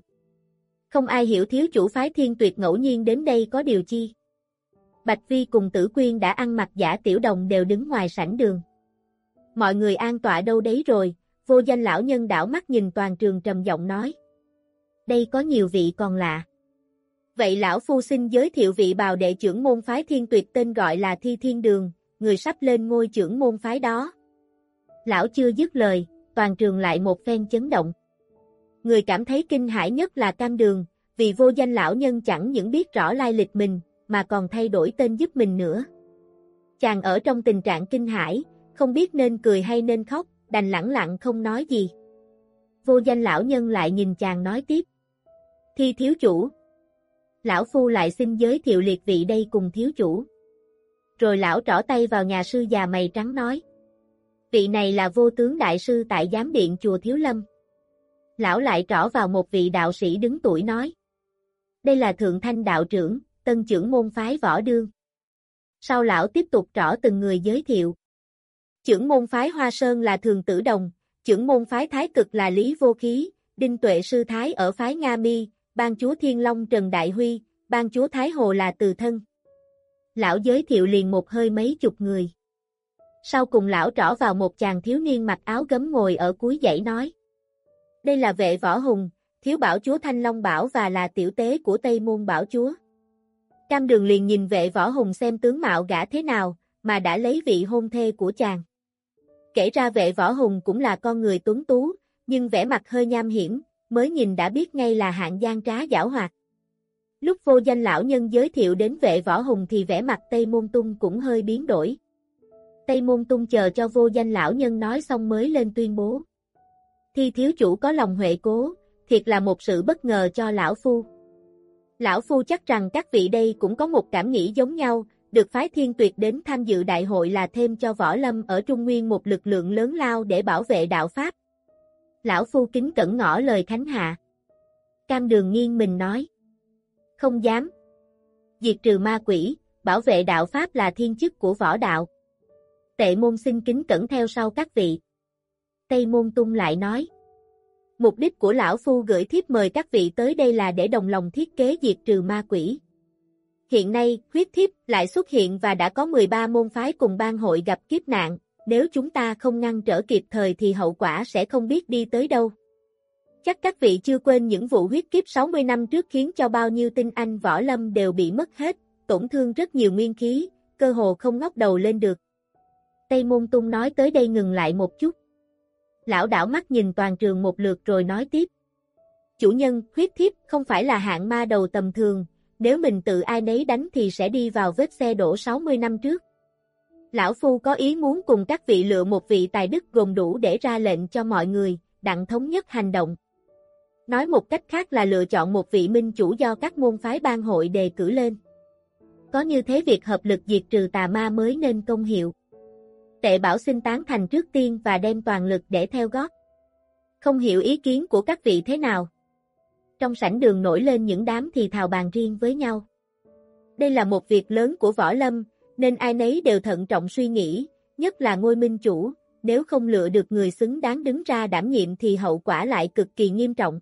Không ai hiểu thiếu chủ phái thiên tuyệt ngẫu nhiên đến đây có điều chi. Bạch Vi cùng tử quyên đã ăn mặc giả tiểu đồng đều đứng ngoài sảnh đường. Mọi người an tọa đâu đấy rồi, vô danh lão nhân đảo mắt nhìn toàn trường trầm giọng nói. Đây có nhiều vị còn lạ. Vậy lão phu xin giới thiệu vị bào đệ trưởng môn phái thiên tuyệt tên gọi là Thi Thiên Đường, người sắp lên ngôi trưởng môn phái đó. Lão chưa dứt lời, toàn trường lại một phen chấn động. Người cảm thấy kinh hãi nhất là cam đường, vì vô danh lão nhân chẳng những biết rõ lai lịch mình, mà còn thay đổi tên giúp mình nữa. Chàng ở trong tình trạng kinh hãi, không biết nên cười hay nên khóc, đành lẳng lặng không nói gì. Vô danh lão nhân lại nhìn chàng nói tiếp. Thi thiếu chủ. Lão Phu lại xin giới thiệu liệt vị đây cùng thiếu chủ. Rồi lão trỏ tay vào nhà sư già mày trắng nói. Vị này là vô tướng đại sư tại giám điện chùa Thiếu Lâm. Lão lại trỏ vào một vị đạo sĩ đứng tuổi nói. Đây là thượng thanh đạo trưởng, tân trưởng môn phái võ đương. Sau lão tiếp tục trỏ từng người giới thiệu. Trưởng môn phái Hoa Sơn là Thường Tử Đồng, trưởng môn phái Thái Cực là Lý Vô Khí, Đinh Tuệ Sư Thái ở phái Nga Mi, ban chúa Thiên Long Trần Đại Huy, ban chúa Thái Hồ là Từ Thân. Lão giới thiệu liền một hơi mấy chục người. Sau cùng lão trỏ vào một chàng thiếu niên mặc áo gấm ngồi ở cuối dãy nói. Đây là vệ võ hùng, thiếu bảo chúa Thanh Long Bảo và là tiểu tế của Tây Môn Bảo chúa. Cam đường liền nhìn vệ võ hùng xem tướng mạo gã thế nào, mà đã lấy vị hôn thê của chàng. Kể ra vệ võ hùng cũng là con người tuấn tú, nhưng vẻ mặt hơi nham hiểm, mới nhìn đã biết ngay là hạng gian trá giảo hoạt. Lúc vô danh lão nhân giới thiệu đến vệ võ hùng thì vẻ mặt Tây Môn Tung cũng hơi biến đổi. Tây Môn Tung chờ cho vô danh lão nhân nói xong mới lên tuyên bố. Thi thiếu chủ có lòng huệ cố, thiệt là một sự bất ngờ cho lão phu. Lão phu chắc rằng các vị đây cũng có một cảm nghĩ giống nhau, được phái thiên tuyệt đến tham dự đại hội là thêm cho võ lâm ở Trung Nguyên một lực lượng lớn lao để bảo vệ đạo Pháp. Lão phu kính cẩn ngỏ lời khánh hạ. Cam đường nghiêng mình nói. Không dám. Diệt trừ ma quỷ, bảo vệ đạo Pháp là thiên chức của võ đạo. Tệ môn xin kính cẩn theo sau các vị. Tây môn tung lại nói. Mục đích của lão phu gửi thiếp mời các vị tới đây là để đồng lòng thiết kế diệt trừ ma quỷ. Hiện nay, huyết thiếp lại xuất hiện và đã có 13 môn phái cùng ban hội gặp kiếp nạn, nếu chúng ta không ngăn trở kịp thời thì hậu quả sẽ không biết đi tới đâu. Chắc các vị chưa quên những vụ huyết kiếp 60 năm trước khiến cho bao nhiêu tinh anh võ lâm đều bị mất hết, tổn thương rất nhiều nguyên khí, cơ hồ không ngóc đầu lên được. Tây Môn Tung nói tới đây ngừng lại một chút. Lão đảo mắt nhìn toàn trường một lượt rồi nói tiếp. Chủ nhân, huyết thiếp không phải là hạng ma đầu tầm thường, nếu mình tự ai nấy đánh thì sẽ đi vào vết xe đổ 60 năm trước. Lão Phu có ý muốn cùng các vị lựa một vị tài đức gồm đủ để ra lệnh cho mọi người, đặng thống nhất hành động. Nói một cách khác là lựa chọn một vị minh chủ do các môn phái ban hội đề cử lên. Có như thế việc hợp lực diệt trừ tà ma mới nên công hiệu. Tệ bảo xin tán thành trước tiên và đem toàn lực để theo gót. Không hiểu ý kiến của các vị thế nào. Trong sảnh đường nổi lên những đám thì thào bàn riêng với nhau. Đây là một việc lớn của võ lâm, nên ai nấy đều thận trọng suy nghĩ, nhất là ngôi minh chủ, nếu không lựa được người xứng đáng đứng ra đảm nhiệm thì hậu quả lại cực kỳ nghiêm trọng.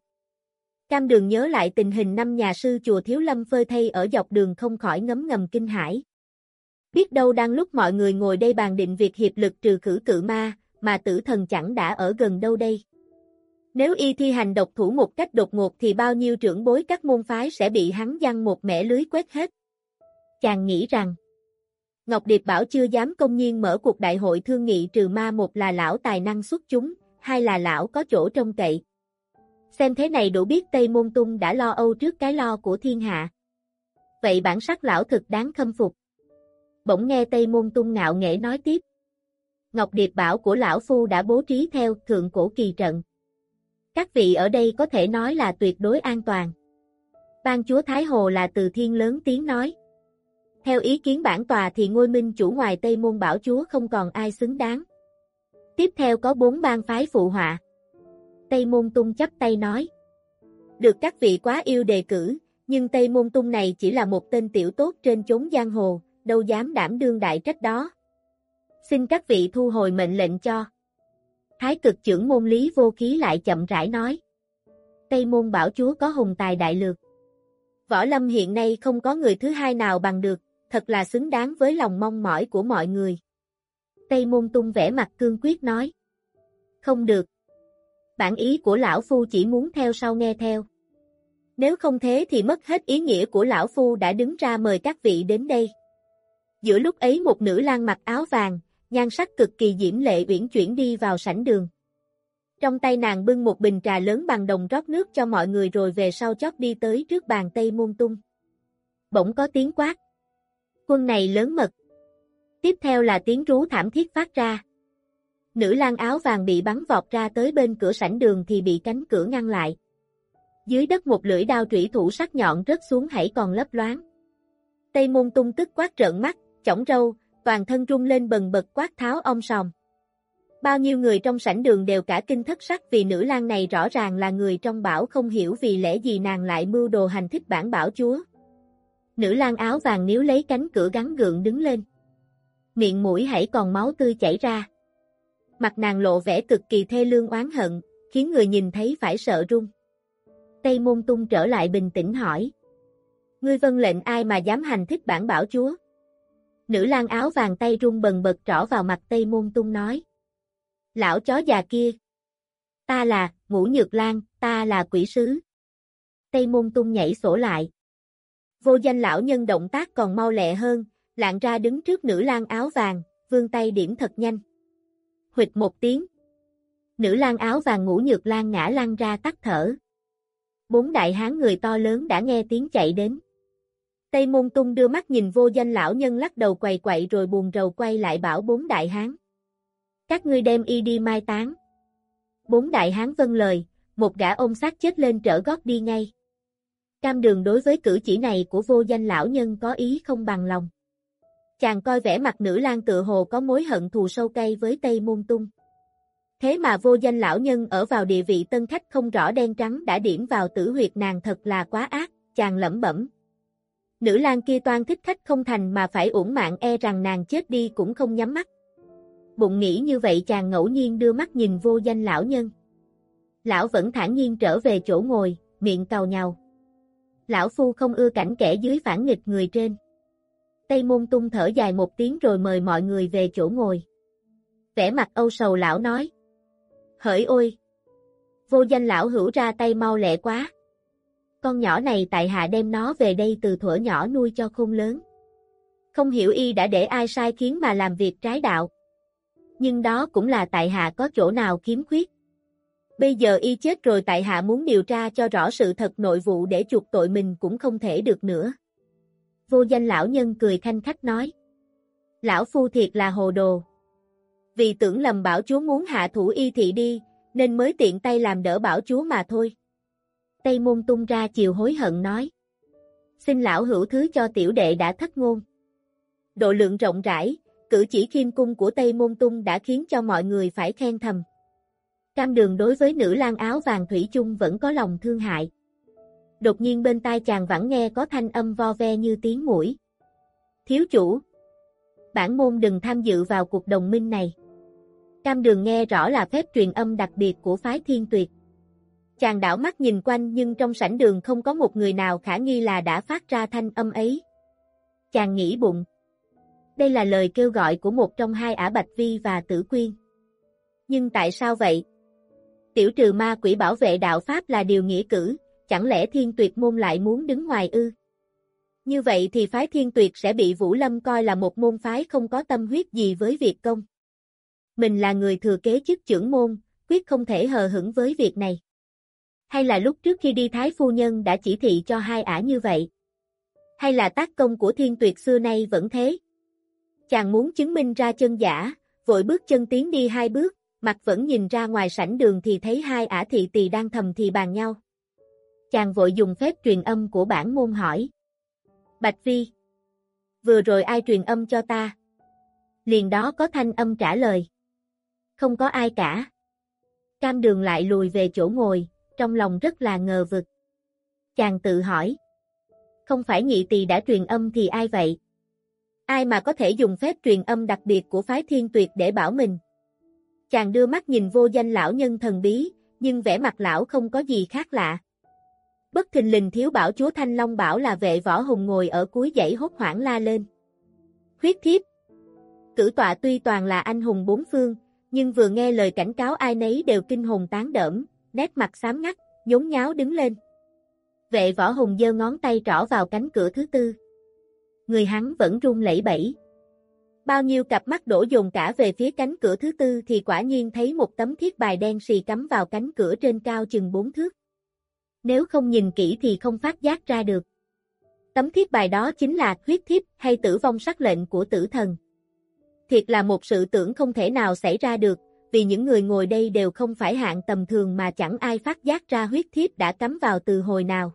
Cam đường nhớ lại tình hình năm nhà sư chùa Thiếu Lâm phơi thay ở dọc đường không khỏi ngấm ngầm kinh hãi. Biết đâu đang lúc mọi người ngồi đây bàn định việc hiệp lực trừ khử cự ma, mà tử thần chẳng đã ở gần đâu đây. Nếu y thi hành độc thủ một cách đột ngột thì bao nhiêu trưởng bối các môn phái sẽ bị hắn giăng một mẻ lưới quét hết. Chàng nghĩ rằng, Ngọc Điệp bảo chưa dám công nhiên mở cuộc đại hội thương nghị trừ ma một là lão tài năng xuất chúng, hai là lão có chỗ trông cậy. Xem thế này đủ biết Tây Môn Tung đã lo âu trước cái lo của thiên hạ. Vậy bản sắc lão thực đáng khâm phục. Bỗng nghe Tây Môn Tung ngạo nghễ nói tiếp. Ngọc Điệp bảo của lão phu đã bố trí theo thượng cổ kỳ trận. Các vị ở đây có thể nói là tuyệt đối an toàn. Ban chúa Thái Hồ là từ thiên lớn tiếng nói. Theo ý kiến bản tòa thì ngôi minh chủ ngoài Tây Môn Bảo Chúa không còn ai xứng đáng. Tiếp theo có bốn bang phái phụ họa. Tây Môn Tung chấp tay nói. Được các vị quá yêu đề cử, nhưng Tây Môn Tung này chỉ là một tên tiểu tốt trên chốn giang hồ, đâu dám đảm đương đại trách đó. Xin các vị thu hồi mệnh lệnh cho. Thái cực trưởng môn lý vô khí lại chậm rãi nói. Tây môn bảo chúa có hùng tài đại lược. Võ lâm hiện nay không có người thứ hai nào bằng được, thật là xứng đáng với lòng mong mỏi của mọi người. Tây môn tung vẽ mặt cương quyết nói. Không được. Bản ý của lão phu chỉ muốn theo sau nghe theo. Nếu không thế thì mất hết ý nghĩa của lão phu đã đứng ra mời các vị đến đây. Giữa lúc ấy một nữ lang mặc áo vàng, nhan sắc cực kỳ diễm lệ uyển chuyển đi vào sảnh đường. Trong tay nàng bưng một bình trà lớn bằng đồng rót nước cho mọi người rồi về sau chót đi tới trước bàn Tây Môn Tung. Bỗng có tiếng quát. Quân này lớn mật. Tiếp theo là tiếng rú thảm thiết phát ra. Nữ lang áo vàng bị bắn vọt ra tới bên cửa sảnh đường thì bị cánh cửa ngăn lại. Dưới đất một lưỡi đao trủy thủ sắc nhọn rớt xuống hãy còn lấp loáng. Tây môn tung tức quát trợn mắt, chỏng râu, toàn thân rung lên bần bật quát tháo ông sòm. Bao nhiêu người trong sảnh đường đều cả kinh thất sắc vì nữ lang này rõ ràng là người trong bảo không hiểu vì lẽ gì nàng lại mưu đồ hành thích bản bảo chúa. Nữ lang áo vàng níu lấy cánh cửa gắn gượng đứng lên. Miệng mũi hãy còn máu tươi chảy ra. Mặt nàng lộ vẻ cực kỳ thê lương oán hận, khiến người nhìn thấy phải sợ run. Tây môn tung trở lại bình tĩnh hỏi. Ngươi vân lệnh ai mà dám hành thích bản bảo chúa? Nữ lang áo vàng tay run bần bật trỏ vào mặt Tây Môn Tung nói. Lão chó già kia. Ta là, ngũ nhược lang ta là quỷ sứ. Tây Môn Tung nhảy sổ lại. Vô danh lão nhân động tác còn mau lẹ hơn, lạng ra đứng trước nữ lang áo vàng, vương tay điểm thật nhanh. Huỵch một tiếng. Nữ lang áo vàng ngũ nhược lang ngã lăn ra tắt thở. Bốn đại hán người to lớn đã nghe tiếng chạy đến. Tây Môn Tung đưa mắt nhìn vô danh lão nhân lắc đầu quầy quậy rồi buồn rầu quay lại bảo bốn đại hán. Các ngươi đem y đi mai táng. Bốn đại hán vâng lời, một gã ôm xác chết lên trở gót đi ngay. Cam đường đối với cử chỉ này của vô danh lão nhân có ý không bằng lòng. Chàng coi vẻ mặt nữ lang tự hồ có mối hận thù sâu cay với Tây Môn Tung. Thế mà vô danh lão nhân ở vào địa vị tân khách không rõ đen trắng đã điểm vào tử huyệt nàng thật là quá ác, chàng lẩm bẩm. Nữ lang kia toan thích khách không thành mà phải uổng mạng e rằng nàng chết đi cũng không nhắm mắt. Bụng nghĩ như vậy chàng ngẫu nhiên đưa mắt nhìn vô danh lão nhân. Lão vẫn thản nhiên trở về chỗ ngồi, miệng cào nhào. Lão phu không ưa cảnh kẻ dưới phản nghịch người trên. Tây môn tung thở dài một tiếng rồi mời mọi người về chỗ ngồi. Vẻ mặt âu sầu lão nói. Hỡi ôi! Vô danh lão hữu ra tay mau lẹ quá con nhỏ này tại hạ đem nó về đây từ thuở nhỏ nuôi cho khôn lớn. Không hiểu y đã để ai sai khiến mà làm việc trái đạo. Nhưng đó cũng là tại hạ có chỗ nào khiếm khuyết. Bây giờ y chết rồi tại hạ muốn điều tra cho rõ sự thật nội vụ để chuộc tội mình cũng không thể được nữa. Vô danh lão nhân cười khanh khách nói. Lão phu thiệt là hồ đồ. Vì tưởng lầm bảo chúa muốn hạ thủ y thị đi, nên mới tiện tay làm đỡ bảo chúa mà thôi. Tây môn tung ra chiều hối hận nói. Xin lão hữu thứ cho tiểu đệ đã thất ngôn. Độ lượng rộng rãi, cử chỉ khiêm cung của Tây môn tung đã khiến cho mọi người phải khen thầm. Cam đường đối với nữ lang áo vàng thủy chung vẫn có lòng thương hại. Đột nhiên bên tai chàng vẫn nghe có thanh âm vo ve như tiếng mũi. Thiếu chủ. bản môn đừng tham dự vào cuộc đồng minh này. Cam đường nghe rõ là phép truyền âm đặc biệt của phái thiên tuyệt. Chàng đảo mắt nhìn quanh nhưng trong sảnh đường không có một người nào khả nghi là đã phát ra thanh âm ấy. Chàng nghĩ bụng. Đây là lời kêu gọi của một trong hai ả Bạch Vi và Tử Quyên. Nhưng tại sao vậy? Tiểu trừ ma quỷ bảo vệ đạo Pháp là điều nghĩa cử, chẳng lẽ thiên tuyệt môn lại muốn đứng ngoài ư? Như vậy thì phái thiên tuyệt sẽ bị Vũ Lâm coi là một môn phái không có tâm huyết gì với việc công. Mình là người thừa kế chức trưởng môn, quyết không thể hờ hững với việc này. Hay là lúc trước khi đi Thái Phu Nhân đã chỉ thị cho hai ả như vậy? Hay là tác công của thiên tuyệt xưa nay vẫn thế? Chàng muốn chứng minh ra chân giả, vội bước chân tiến đi hai bước, mặt vẫn nhìn ra ngoài sảnh đường thì thấy hai ả thị tỳ đang thầm thì bàn nhau. Chàng vội dùng phép truyền âm của bản môn hỏi. Bạch Vi. Vừa rồi ai truyền âm cho ta? Liền đó có thanh âm trả lời. Không có ai cả. Cam đường lại lùi về chỗ ngồi, trong lòng rất là ngờ vực. Chàng tự hỏi. Không phải nhị tỳ đã truyền âm thì ai vậy? Ai mà có thể dùng phép truyền âm đặc biệt của phái thiên tuyệt để bảo mình? Chàng đưa mắt nhìn vô danh lão nhân thần bí, nhưng vẻ mặt lão không có gì khác lạ. Bất thình lình thiếu bảo chúa Thanh Long bảo là vệ võ hùng ngồi ở cuối dãy hốt hoảng la lên. khuyết thiếp Cử tọa tuy toàn là anh hùng bốn phương, nhưng vừa nghe lời cảnh cáo ai nấy đều kinh hồn tán đỡm, nét mặt xám ngắt, nhốn nháo đứng lên. Vệ võ hùng giơ ngón tay trỏ vào cánh cửa thứ tư. Người hắn vẫn run lẩy bẩy. Bao nhiêu cặp mắt đổ dồn cả về phía cánh cửa thứ tư thì quả nhiên thấy một tấm thiết bài đen xì cắm vào cánh cửa trên cao chừng bốn thước. Nếu không nhìn kỹ thì không phát giác ra được. Tấm thiết bài đó chính là huyết thiếp hay tử vong sắc lệnh của tử thần. Thiệt là một sự tưởng không thể nào xảy ra được, vì những người ngồi đây đều không phải hạng tầm thường mà chẳng ai phát giác ra huyết thiếp đã cắm vào từ hồi nào.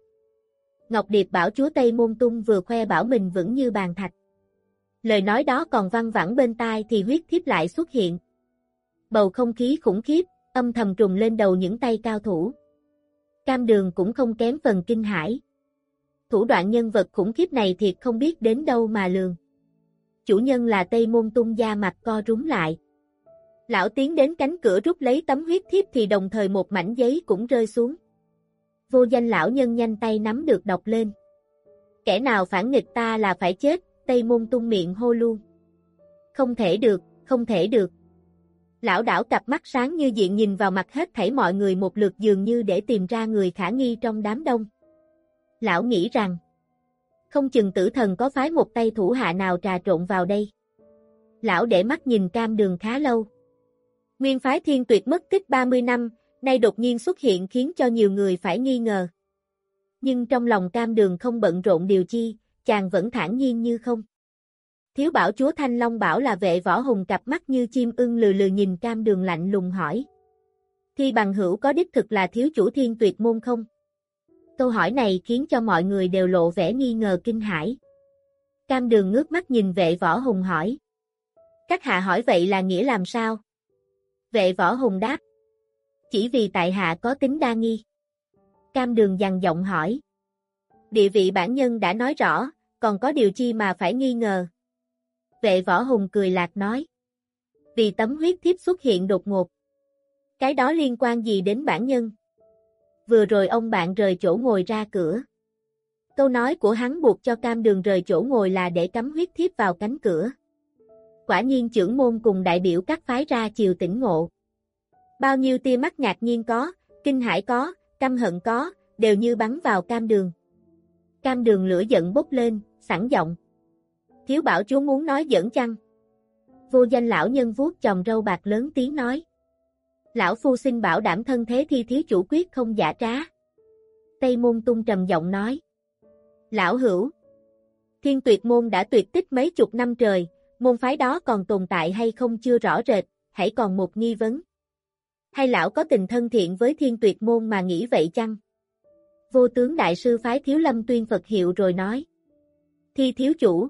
Ngọc Điệp bảo chúa Tây Môn Tung vừa khoe bảo mình vững như bàn thạch. Lời nói đó còn văng vẳng bên tai thì huyết thiếp lại xuất hiện. Bầu không khí khủng khiếp, âm thầm trùng lên đầu những tay cao thủ. Cam đường cũng không kém phần kinh hãi. Thủ đoạn nhân vật khủng khiếp này thiệt không biết đến đâu mà lường. Chủ nhân là Tây Môn Tung da mặt co rúm lại. Lão tiến đến cánh cửa rút lấy tấm huyết thiếp thì đồng thời một mảnh giấy cũng rơi xuống. Vô danh lão nhân nhanh tay nắm được đọc lên. Kẻ nào phản nghịch ta là phải chết, Tây Môn tung miệng hô luôn. Không thể được, không thể được. Lão đảo cặp mắt sáng như diện nhìn vào mặt hết thảy mọi người một lượt dường như để tìm ra người khả nghi trong đám đông. Lão nghĩ rằng, không chừng tử thần có phái một tay thủ hạ nào trà trộn vào đây. Lão để mắt nhìn cam đường khá lâu. Nguyên phái thiên tuyệt mất tích 30 năm, nay đột nhiên xuất hiện khiến cho nhiều người phải nghi ngờ. Nhưng trong lòng cam đường không bận rộn điều chi, chàng vẫn thản nhiên như không. Thiếu bảo chúa Thanh Long bảo là vệ võ hùng cặp mắt như chim ưng lừ lừ nhìn cam đường lạnh lùng hỏi. Thi bằng hữu có đích thực là thiếu chủ thiên tuyệt môn không? Câu hỏi này khiến cho mọi người đều lộ vẻ nghi ngờ kinh hãi. Cam đường ngước mắt nhìn vệ võ hùng hỏi. Các hạ hỏi vậy là nghĩa làm sao? Vệ võ hùng đáp. Chỉ vì tại hạ có tính đa nghi. Cam đường dằn giọng hỏi. Địa vị bản nhân đã nói rõ, còn có điều chi mà phải nghi ngờ. Vệ võ hùng cười lạc nói. Vì tấm huyết thiếp xuất hiện đột ngột. Cái đó liên quan gì đến bản nhân? Vừa rồi ông bạn rời chỗ ngồi ra cửa. Câu nói của hắn buộc cho cam đường rời chỗ ngồi là để cắm huyết thiếp vào cánh cửa. Quả nhiên trưởng môn cùng đại biểu các phái ra chiều tỉnh ngộ. Bao nhiêu tia mắt ngạc nhiên có, kinh hải có, căm hận có, đều như bắn vào cam đường. Cam đường lửa giận bốc lên, sẵn giọng. Thiếu bảo chú muốn nói giỡn chăng? Vô danh lão nhân vuốt chồng râu bạc lớn tiếng nói. Lão phu xin bảo đảm thân thế thi thiếu chủ quyết không giả trá. Tây môn tung trầm giọng nói. Lão hữu. Thiên tuyệt môn đã tuyệt tích mấy chục năm trời, môn phái đó còn tồn tại hay không chưa rõ rệt, hãy còn một nghi vấn. Hay lão có tình thân thiện với thiên tuyệt môn mà nghĩ vậy chăng? Vô tướng đại sư phái thiếu lâm tuyên Phật hiệu rồi nói. Thi thiếu chủ.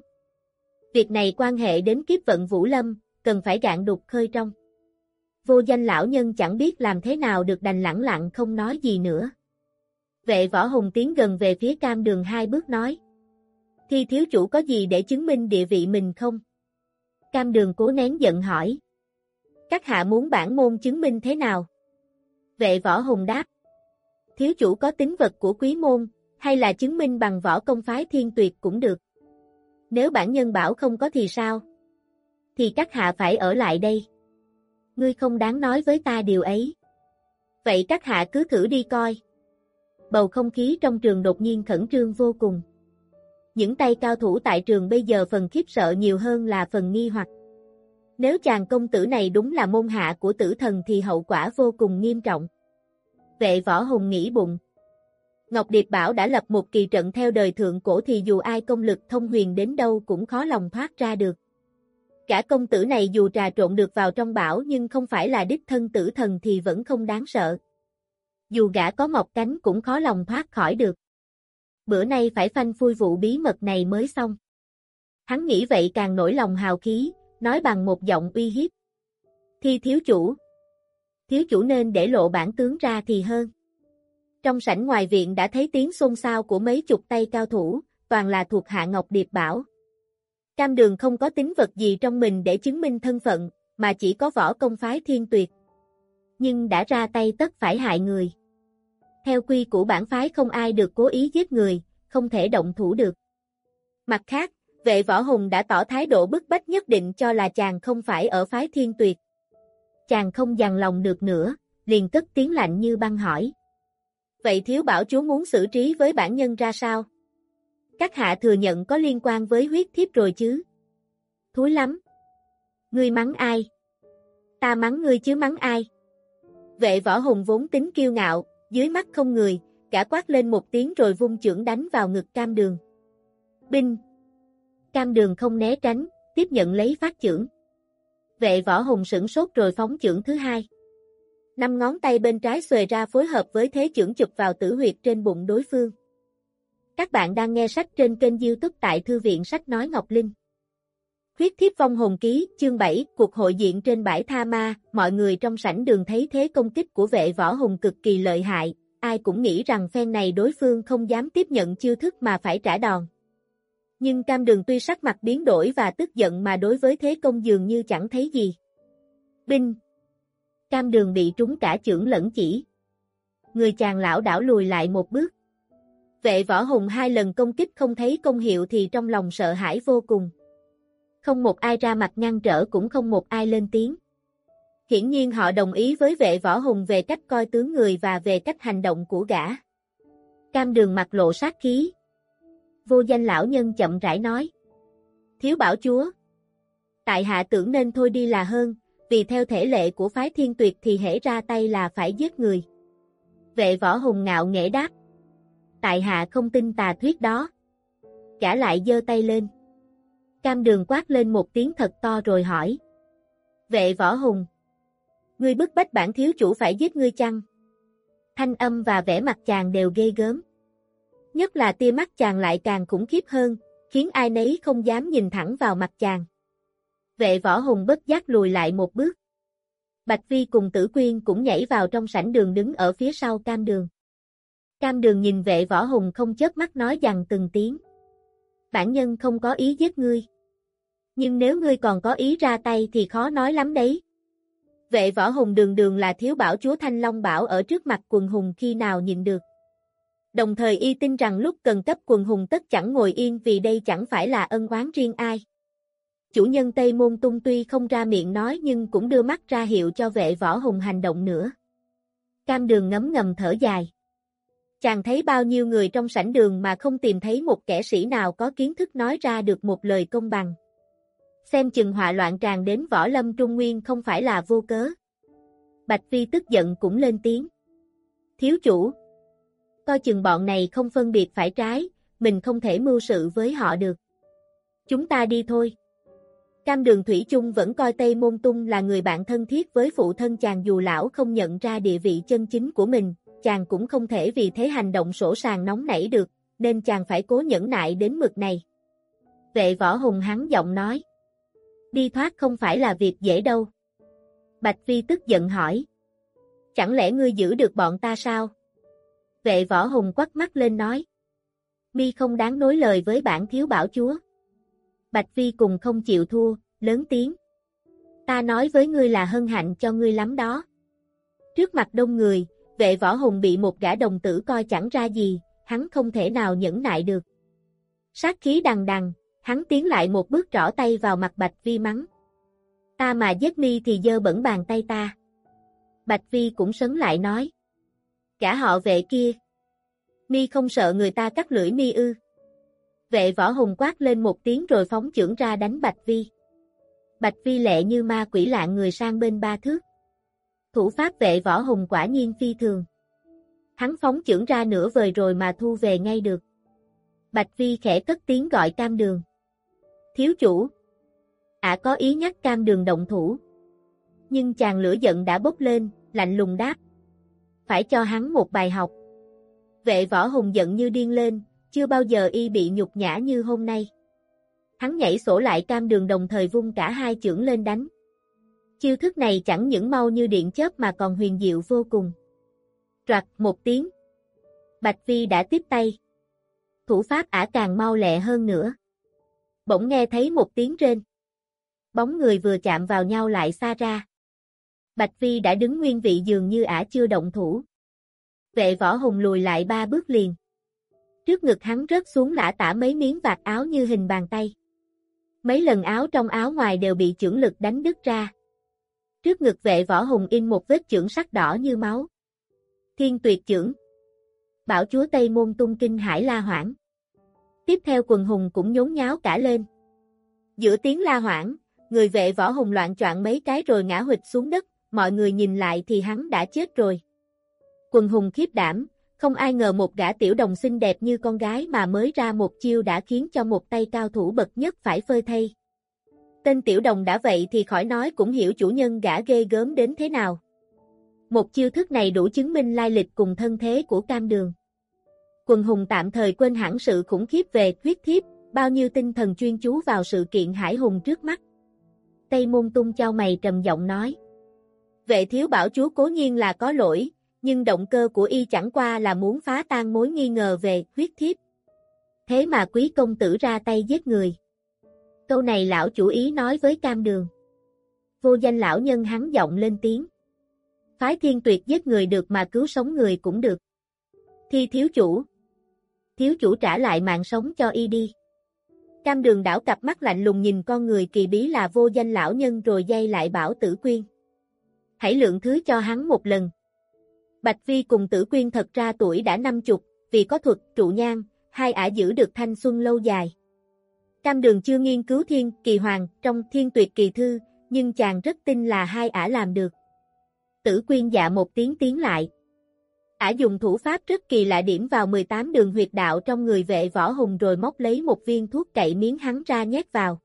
Việc này quan hệ đến kiếp vận vũ lâm, cần phải gạn đục khơi trong. Vô danh lão nhân chẳng biết làm thế nào được đành lẳng lặng không nói gì nữa. Vệ võ hùng tiến gần về phía cam đường hai bước nói. Thi thiếu chủ có gì để chứng minh địa vị mình không? Cam đường cố nén giận hỏi. Các hạ muốn bản môn chứng minh thế nào? Vệ võ hùng đáp. Thiếu chủ có tính vật của quý môn, hay là chứng minh bằng võ công phái thiên tuyệt cũng được. Nếu bản nhân bảo không có thì sao? Thì các hạ phải ở lại đây. Ngươi không đáng nói với ta điều ấy. Vậy các hạ cứ thử đi coi. Bầu không khí trong trường đột nhiên khẩn trương vô cùng. Những tay cao thủ tại trường bây giờ phần khiếp sợ nhiều hơn là phần nghi hoặc. Nếu chàng công tử này đúng là môn hạ của tử thần thì hậu quả vô cùng nghiêm trọng. Vệ võ hùng nghĩ bụng. Ngọc Điệp bảo đã lập một kỳ trận theo đời thượng cổ thì dù ai công lực thông huyền đến đâu cũng khó lòng thoát ra được. Cả công tử này dù trà trộn được vào trong bảo nhưng không phải là đích thân tử thần thì vẫn không đáng sợ. Dù gã có mọc cánh cũng khó lòng thoát khỏi được. Bữa nay phải phanh phui vụ bí mật này mới xong. Hắn nghĩ vậy càng nổi lòng hào khí, nói bằng một giọng uy hiếp. Thi thiếu chủ. Thiếu chủ nên để lộ bản tướng ra thì hơn. Trong sảnh ngoài viện đã thấy tiếng xôn xao của mấy chục tay cao thủ, toàn là thuộc hạ Ngọc Điệp Bảo. Cam đường không có tính vật gì trong mình để chứng minh thân phận, mà chỉ có võ công phái thiên tuyệt. Nhưng đã ra tay tất phải hại người. Theo quy của bản phái không ai được cố ý giết người, không thể động thủ được. Mặt khác, vệ võ hùng đã tỏ thái độ bức bách nhất định cho là chàng không phải ở phái thiên tuyệt. Chàng không dằn lòng được nữa, liền cất tiếng lạnh như băng hỏi. Vậy thiếu bảo chúa muốn xử trí với bản nhân ra sao? Các hạ thừa nhận có liên quan với huyết thiếp rồi chứ? Thúi lắm. Ngươi mắng ai? Ta mắng ngươi chứ mắng ai? Vệ võ hùng vốn tính kiêu ngạo, dưới mắt không người, cả quát lên một tiếng rồi vung chưởng đánh vào ngực cam đường. Binh! Cam đường không né tránh, tiếp nhận lấy phát chưởng. Vệ võ hùng sửng sốt rồi phóng chưởng thứ hai. Năm ngón tay bên trái xuề ra phối hợp với thế chưởng chụp vào tử huyệt trên bụng đối phương. Các bạn đang nghe sách trên kênh youtube tại Thư viện Sách Nói Ngọc Linh. Huyết thiếp vong hồn ký, chương 7, cuộc hội diện trên bãi Tha Ma, mọi người trong sảnh đường thấy thế công kích của vệ võ hùng cực kỳ lợi hại, ai cũng nghĩ rằng phen này đối phương không dám tiếp nhận chiêu thức mà phải trả đòn. Nhưng cam đường tuy sắc mặt biến đổi và tức giận mà đối với thế công dường như chẳng thấy gì. Binh Cam đường bị trúng cả chưởng lẫn chỉ. Người chàng lão đảo lùi lại một bước. Vệ võ hùng hai lần công kích không thấy công hiệu thì trong lòng sợ hãi vô cùng. Không một ai ra mặt ngăn trở cũng không một ai lên tiếng. Hiển nhiên họ đồng ý với vệ võ hùng về cách coi tướng người và về cách hành động của gã. Cam đường mặt lộ sát khí. Vô danh lão nhân chậm rãi nói. Thiếu bảo chúa. Tại hạ tưởng nên thôi đi là hơn, vì theo thể lệ của phái thiên tuyệt thì hễ ra tay là phải giết người. Vệ võ hùng ngạo nghễ đáp. Tại hạ không tin tà thuyết đó. cả lại giơ tay lên. Cam đường quát lên một tiếng thật to rồi hỏi. Vệ võ hùng. Ngươi bức bách bản thiếu chủ phải giết ngươi chăng? Thanh âm và vẻ mặt chàng đều ghê gớm. Nhất là tia mắt chàng lại càng khủng khiếp hơn, khiến ai nấy không dám nhìn thẳng vào mặt chàng. Vệ võ hùng bất giác lùi lại một bước. Bạch Vi cùng tử quyên cũng nhảy vào trong sảnh đường đứng ở phía sau cam đường. Cam đường nhìn vệ võ hùng không chớp mắt nói rằng từng tiếng. Bản nhân không có ý giết ngươi. Nhưng nếu ngươi còn có ý ra tay thì khó nói lắm đấy. Vệ võ hùng đường đường là thiếu bảo chúa Thanh Long Bảo ở trước mặt quần hùng khi nào nhìn được. Đồng thời y tin rằng lúc cần cấp quần hùng tất chẳng ngồi yên vì đây chẳng phải là ân oán riêng ai. Chủ nhân Tây Môn Tung tuy không ra miệng nói nhưng cũng đưa mắt ra hiệu cho vệ võ hùng hành động nữa. Cam đường ngấm ngầm thở dài. Chàng thấy bao nhiêu người trong sảnh đường mà không tìm thấy một kẻ sĩ nào có kiến thức nói ra được một lời công bằng. Xem chừng họa loạn tràn đến võ lâm trung nguyên không phải là vô cớ. Bạch Phi tức giận cũng lên tiếng. Thiếu chủ. Coi chừng bọn này không phân biệt phải trái, mình không thể mưu sự với họ được. Chúng ta đi thôi. Cam đường Thủy chung vẫn coi Tây Môn Tung là người bạn thân thiết với phụ thân chàng dù lão không nhận ra địa vị chân chính của mình, chàng cũng không thể vì thế hành động sổ sàng nóng nảy được, nên chàng phải cố nhẫn nại đến mực này. Vệ võ hùng hắn giọng nói. Đi thoát không phải là việc dễ đâu. Bạch Vi tức giận hỏi. Chẳng lẽ ngươi giữ được bọn ta sao? Vệ võ hùng quắt mắt lên nói. Mi không đáng nối lời với bản thiếu bảo chúa. Bạch Vi cùng không chịu thua, lớn tiếng. Ta nói với ngươi là hân hạnh cho ngươi lắm đó. Trước mặt đông người, vệ võ hùng bị một gã đồng tử coi chẳng ra gì, hắn không thể nào nhẫn nại được. Sát khí đằng đằng, hắn tiến lại một bước trỏ tay vào mặt Bạch Vi mắng. Ta mà giết mi thì dơ bẩn bàn tay ta. Bạch Vi cũng sấn lại nói. Cả họ vệ kia. Mi không sợ người ta cắt lưỡi mi ư. Vệ võ hùng quát lên một tiếng rồi phóng chưởng ra đánh Bạch Vi. Bạch Vi lệ như ma quỷ lạng người sang bên ba thước. Thủ pháp vệ võ hùng quả nhiên phi thường. Hắn phóng chưởng ra nửa vời rồi mà thu về ngay được. Bạch Vi khẽ cất tiếng gọi cam đường. Thiếu chủ. Ả có ý nhắc cam đường động thủ. Nhưng chàng lửa giận đã bốc lên, lạnh lùng đáp. Phải cho hắn một bài học. Vệ võ hùng giận như điên lên, chưa bao giờ y bị nhục nhã như hôm nay. Hắn nhảy sổ lại cam đường đồng thời vung cả hai chưởng lên đánh. Chiêu thức này chẳng những mau như điện chớp mà còn huyền diệu vô cùng. Troạt một tiếng. Bạch Vi đã tiếp tay. Thủ pháp ả càng mau lẹ hơn nữa. Bỗng nghe thấy một tiếng rên. Bóng người vừa chạm vào nhau lại xa ra. Bạch Vi đã đứng nguyên vị dường như ả chưa động thủ. Vệ võ hùng lùi lại ba bước liền. Trước ngực hắn rớt xuống lã tả mấy miếng vạt áo như hình bàn tay. Mấy lần áo trong áo ngoài đều bị chưởng lực đánh đứt ra. Trước ngực vệ võ hùng in một vết chưởng sắc đỏ như máu. Thiên tuyệt chưởng. Bảo chúa Tây Môn tung kinh hải la hoảng. Tiếp theo quần hùng cũng nhốn nháo cả lên. Giữa tiếng la hoảng, người vệ võ hùng loạn choạng mấy cái rồi ngã hụt xuống đất, mọi người nhìn lại thì hắn đã chết rồi. Quần hùng khiếp đảm, không ai ngờ một gã tiểu đồng xinh đẹp như con gái mà mới ra một chiêu đã khiến cho một tay cao thủ bậc nhất phải phơi thay. Tên tiểu đồng đã vậy thì khỏi nói cũng hiểu chủ nhân gã ghê gớm đến thế nào. Một chiêu thức này đủ chứng minh lai lịch cùng thân thế của cam đường. Quần hùng tạm thời quên hẳn sự khủng khiếp về huyết thiếp, bao nhiêu tinh thần chuyên chú vào sự kiện hải hùng trước mắt. Tây môn tung trao mày trầm giọng nói. Vệ thiếu bảo chúa cố nhiên là có lỗi, nhưng động cơ của y chẳng qua là muốn phá tan mối nghi ngờ về huyết thiếp. Thế mà quý công tử ra tay giết người. Câu này lão chủ ý nói với cam đường. Vô danh lão nhân hắn giọng lên tiếng. Phái thiên tuyệt giết người được mà cứu sống người cũng được. Thi thiếu chủ. Thiếu chủ trả lại mạng sống cho y đi. Cam đường đảo cặp mắt lạnh lùng nhìn con người kỳ bí là vô danh lão nhân rồi dây lại bảo tử quyên. Hãy lượng thứ cho hắn một lần. Bạch Vi cùng tử quyên thật ra tuổi đã năm chục, vì có thuật trụ nhang, hai ả giữ được thanh xuân lâu dài. Cam đường chưa nghiên cứu thiên kỳ hoàng trong thiên tuyệt kỳ thư, nhưng chàng rất tin là hai ả làm được. Tử quyên dạ một tiếng tiếng lại. Ả dùng thủ pháp rất kỳ lạ điểm vào 18 đường huyệt đạo trong người vệ võ hùng rồi móc lấy một viên thuốc cậy miếng hắn ra nhét vào.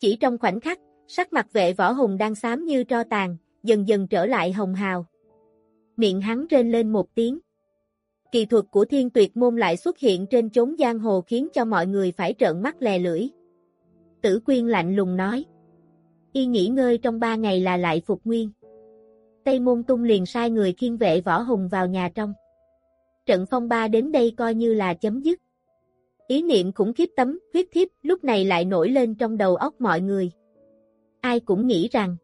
Chỉ trong khoảnh khắc, sắc mặt vệ võ hùng đang xám như tro tàn, dần dần trở lại hồng hào. Miệng hắn rên lên một tiếng. Kỳ thuật của thiên tuyệt môn lại xuất hiện trên chốn giang hồ khiến cho mọi người phải trợn mắt lè lưỡi. Tử quyên lạnh lùng nói. Y nghỉ ngơi trong ba ngày là lại phục nguyên. Tây Môn Tung liền sai người khiên vệ võ hùng vào nhà trong. Trận phong ba đến đây coi như là chấm dứt. Ý niệm khủng khiếp tấm huyết thiếp lúc này lại nổi lên trong đầu óc mọi người. Ai cũng nghĩ rằng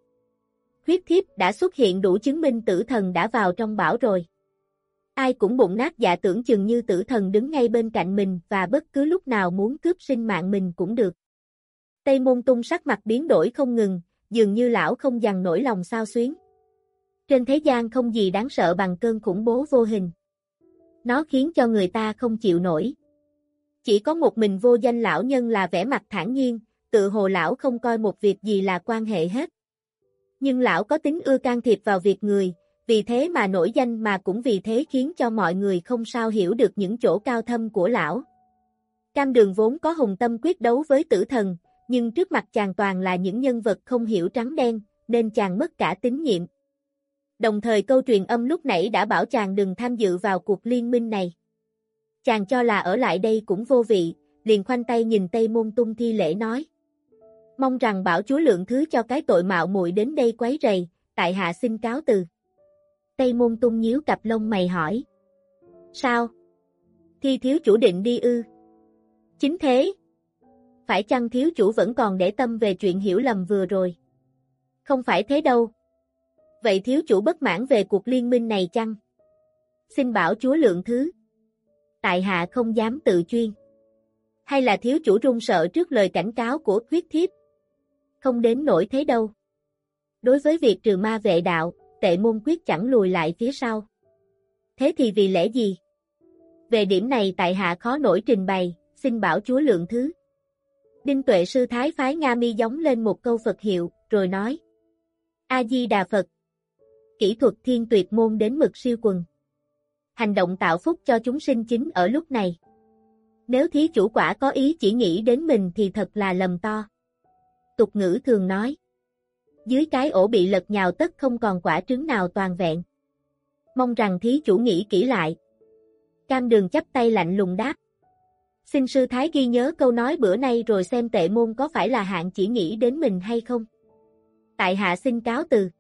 huyết thiếp đã xuất hiện đủ chứng minh tử thần đã vào trong bảo rồi. Ai cũng bụng nát dạ tưởng chừng như tử thần đứng ngay bên cạnh mình và bất cứ lúc nào muốn cướp sinh mạng mình cũng được. Tây môn tung sắc mặt biến đổi không ngừng, dường như lão không dằn nổi lòng sao xuyến. Trên thế gian không gì đáng sợ bằng cơn khủng bố vô hình. Nó khiến cho người ta không chịu nổi. Chỉ có một mình vô danh lão nhân là vẻ mặt thản nhiên, tự hồ lão không coi một việc gì là quan hệ hết. Nhưng lão có tính ưa can thiệp vào việc người, vì thế mà nổi danh mà cũng vì thế khiến cho mọi người không sao hiểu được những chỗ cao thâm của lão. Cam đường vốn có hùng tâm quyết đấu với tử thần, nhưng trước mặt chàng toàn là những nhân vật không hiểu trắng đen, nên chàng mất cả tín nhiệm. Đồng thời câu truyền âm lúc nãy đã bảo chàng đừng tham dự vào cuộc liên minh này. Chàng cho là ở lại đây cũng vô vị, liền khoanh tay nhìn Tây Môn Tung thi lễ nói. Mong rằng bảo chúa lượng thứ cho cái tội mạo muội đến đây quấy rầy, tại hạ xin cáo từ. Tây Môn Tung nhíu cặp lông mày hỏi. Sao? Thi thiếu chủ định đi ư? Chính thế. Phải chăng thiếu chủ vẫn còn để tâm về chuyện hiểu lầm vừa rồi? Không phải thế đâu. Vậy thiếu chủ bất mãn về cuộc liên minh này chăng? Xin bảo chúa lượng thứ. Tại hạ không dám tự chuyên. Hay là thiếu chủ run sợ trước lời cảnh cáo của huyết thiếp? Không đến nổi thế đâu. Đối với việc trừ ma vệ đạo, tệ môn quyết chẳng lùi lại phía sau. Thế thì vì lẽ gì? Về điểm này tại hạ khó nổi trình bày, xin bảo chúa lượng thứ. Đinh tuệ sư thái phái Nga mi giống lên một câu Phật hiệu, rồi nói. A-di-đà Phật. Kỹ thuật thiên tuyệt môn đến mực siêu quần. Hành động tạo phúc cho chúng sinh chính ở lúc này. Nếu thí chủ quả có ý chỉ nghĩ đến mình thì thật là lầm to. Tục ngữ thường nói. Dưới cái ổ bị lật nhào tất không còn quả trứng nào toàn vẹn. Mong rằng thí chủ nghĩ kỹ lại. Cam đường chắp tay lạnh lùng đáp. Xin sư thái ghi nhớ câu nói bữa nay rồi xem tệ môn có phải là hạng chỉ nghĩ đến mình hay không. Tại hạ xin cáo từ.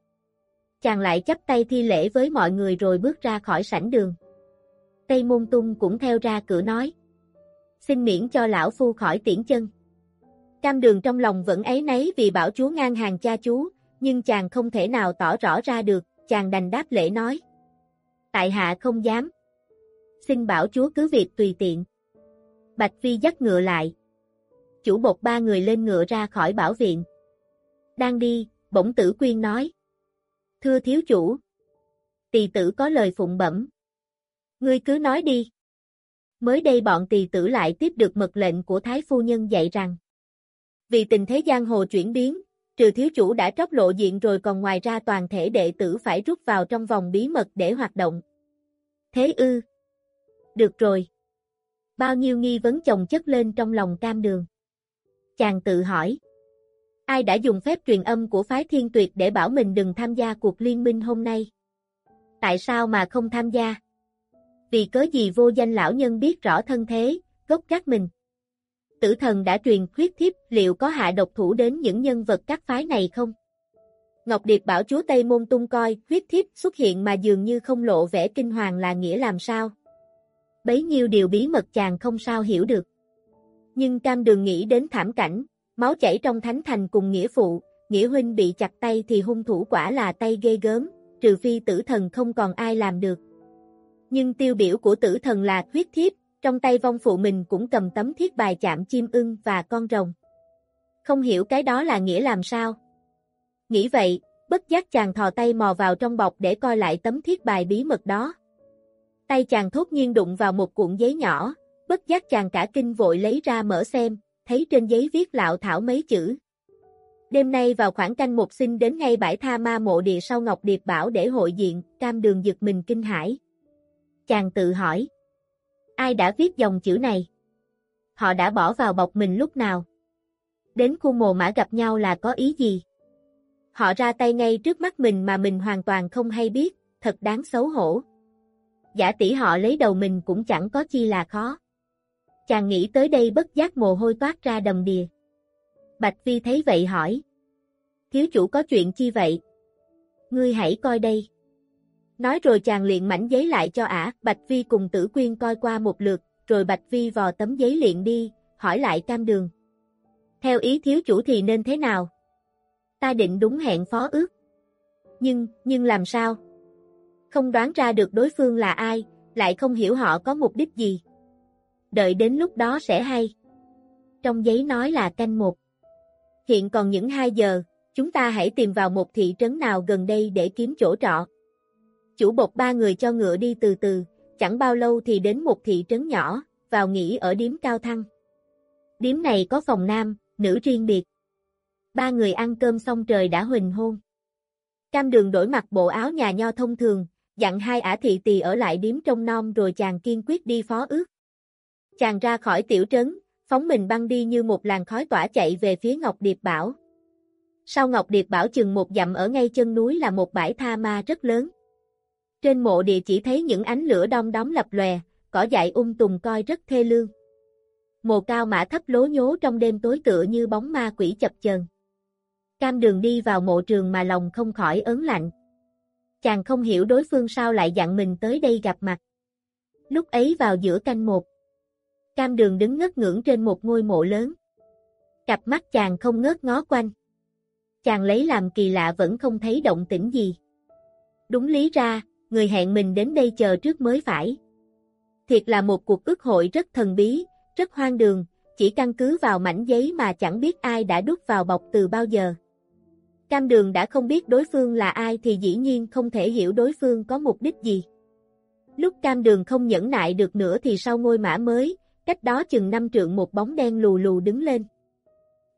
Chàng lại chắp tay thi lễ với mọi người rồi bước ra khỏi sảnh đường. Tây môn tung cũng theo ra cửa nói. Xin miễn cho lão phu khỏi tiễn chân. Cam đường trong lòng vẫn ấy nấy vì bảo chúa ngang hàng cha chú, nhưng chàng không thể nào tỏ rõ ra được, chàng đành đáp lễ nói. Tại hạ không dám. Xin bảo chúa cứ việc tùy tiện. Bạch Phi dắt ngựa lại. Chủ bột ba người lên ngựa ra khỏi bảo viện. Đang đi, bỗng tử quyên nói. Thưa thiếu chủ. Tỳ tử có lời phụng bẩm. Ngươi cứ nói đi. Mới đây bọn tỳ tử lại tiếp được mật lệnh của Thái Phu Nhân dạy rằng. Vì tình thế giang hồ chuyển biến, trừ thiếu chủ đã tróc lộ diện rồi còn ngoài ra toàn thể đệ tử phải rút vào trong vòng bí mật để hoạt động. Thế ư? Được rồi. Bao nhiêu nghi vấn chồng chất lên trong lòng cam đường. Chàng tự hỏi. Ai đã dùng phép truyền âm của phái thiên tuyệt để bảo mình đừng tham gia cuộc liên minh hôm nay? Tại sao mà không tham gia? Vì cớ gì vô danh lão nhân biết rõ thân thế, gốc gác mình? Tử thần đã truyền huyết thiếp liệu có hạ độc thủ đến những nhân vật các phái này không? Ngọc Điệp bảo chúa Tây Môn Tung coi huyết thiếp xuất hiện mà dường như không lộ vẻ kinh hoàng là nghĩa làm sao? Bấy nhiêu điều bí mật chàng không sao hiểu được. Nhưng cam đường nghĩ đến thảm cảnh, máu chảy trong thánh thành cùng nghĩa phụ, nghĩa huynh bị chặt tay thì hung thủ quả là tay ghê gớm, trừ phi tử thần không còn ai làm được. Nhưng tiêu biểu của tử thần là huyết thiếp, trong tay vong phụ mình cũng cầm tấm thiết bài chạm chim ưng và con rồng. Không hiểu cái đó là nghĩa làm sao. Nghĩ vậy, bất giác chàng thò tay mò vào trong bọc để coi lại tấm thiết bài bí mật đó. Tay chàng thốt nhiên đụng vào một cuộn giấy nhỏ, bất giác chàng cả kinh vội lấy ra mở xem, thấy trên giấy viết lạo thảo mấy chữ. Đêm nay vào khoảng canh một xin đến ngay bãi tha ma mộ địa sau Ngọc Điệp Bảo để hội diện, cam đường giật mình kinh hãi. Chàng tự hỏi. Ai đã viết dòng chữ này? Họ đã bỏ vào bọc mình lúc nào? Đến khu mồ mã gặp nhau là có ý gì? Họ ra tay ngay trước mắt mình mà mình hoàn toàn không hay biết, thật đáng xấu hổ. Giả tỷ họ lấy đầu mình cũng chẳng có chi là khó. Chàng nghĩ tới đây bất giác mồ hôi toát ra đầm đìa. Bạch Vi thấy vậy hỏi. Thiếu chủ có chuyện chi vậy? Ngươi hãy coi đây. Nói rồi chàng liền mảnh giấy lại cho ả, Bạch Vi cùng tử quyên coi qua một lượt, rồi Bạch Vi vò tấm giấy liền đi, hỏi lại cam đường. Theo ý thiếu chủ thì nên thế nào? Ta định đúng hẹn phó ước. Nhưng, nhưng làm sao? Không đoán ra được đối phương là ai, lại không hiểu họ có mục đích gì. Đợi đến lúc đó sẽ hay. Trong giấy nói là canh một. Hiện còn những 2 giờ, chúng ta hãy tìm vào một thị trấn nào gần đây để kiếm chỗ trọ. Chủ bột ba người cho ngựa đi từ từ, chẳng bao lâu thì đến một thị trấn nhỏ, vào nghỉ ở điếm cao thăng. Điếm này có phòng nam, nữ riêng biệt. Ba người ăn cơm xong trời đã huỳnh hôn. Cam đường đổi mặc bộ áo nhà nho thông thường, dặn hai ả thị tỳ ở lại điếm trong non rồi chàng kiên quyết đi phó ước. Chàng ra khỏi tiểu trấn, phóng mình băng đi như một làn khói tỏa chạy về phía Ngọc Điệp Bảo. Sau Ngọc Điệp Bảo chừng một dặm ở ngay chân núi là một bãi tha ma rất lớn. Trên mộ địa chỉ thấy những ánh lửa đom đóm lập lòe, cỏ dại um tùng coi rất thê lương. Mồ cao mã thấp lố nhố trong đêm tối tựa như bóng ma quỷ chập chờn. Cam đường đi vào mộ trường mà lòng không khỏi ớn lạnh. Chàng không hiểu đối phương sao lại dặn mình tới đây gặp mặt. Lúc ấy vào giữa canh một. Cam đường đứng ngất ngưỡng trên một ngôi mộ lớn. Cặp mắt chàng không ngớt ngó quanh. Chàng lấy làm kỳ lạ vẫn không thấy động tĩnh gì. Đúng lý ra, người hẹn mình đến đây chờ trước mới phải. Thiệt là một cuộc ước hội rất thần bí, rất hoang đường, chỉ căn cứ vào mảnh giấy mà chẳng biết ai đã đút vào bọc từ bao giờ. Cam đường đã không biết đối phương là ai thì dĩ nhiên không thể hiểu đối phương có mục đích gì. Lúc cam đường không nhẫn nại được nữa thì sau ngôi mã mới, cách đó chừng năm trượng một bóng đen lù lù đứng lên.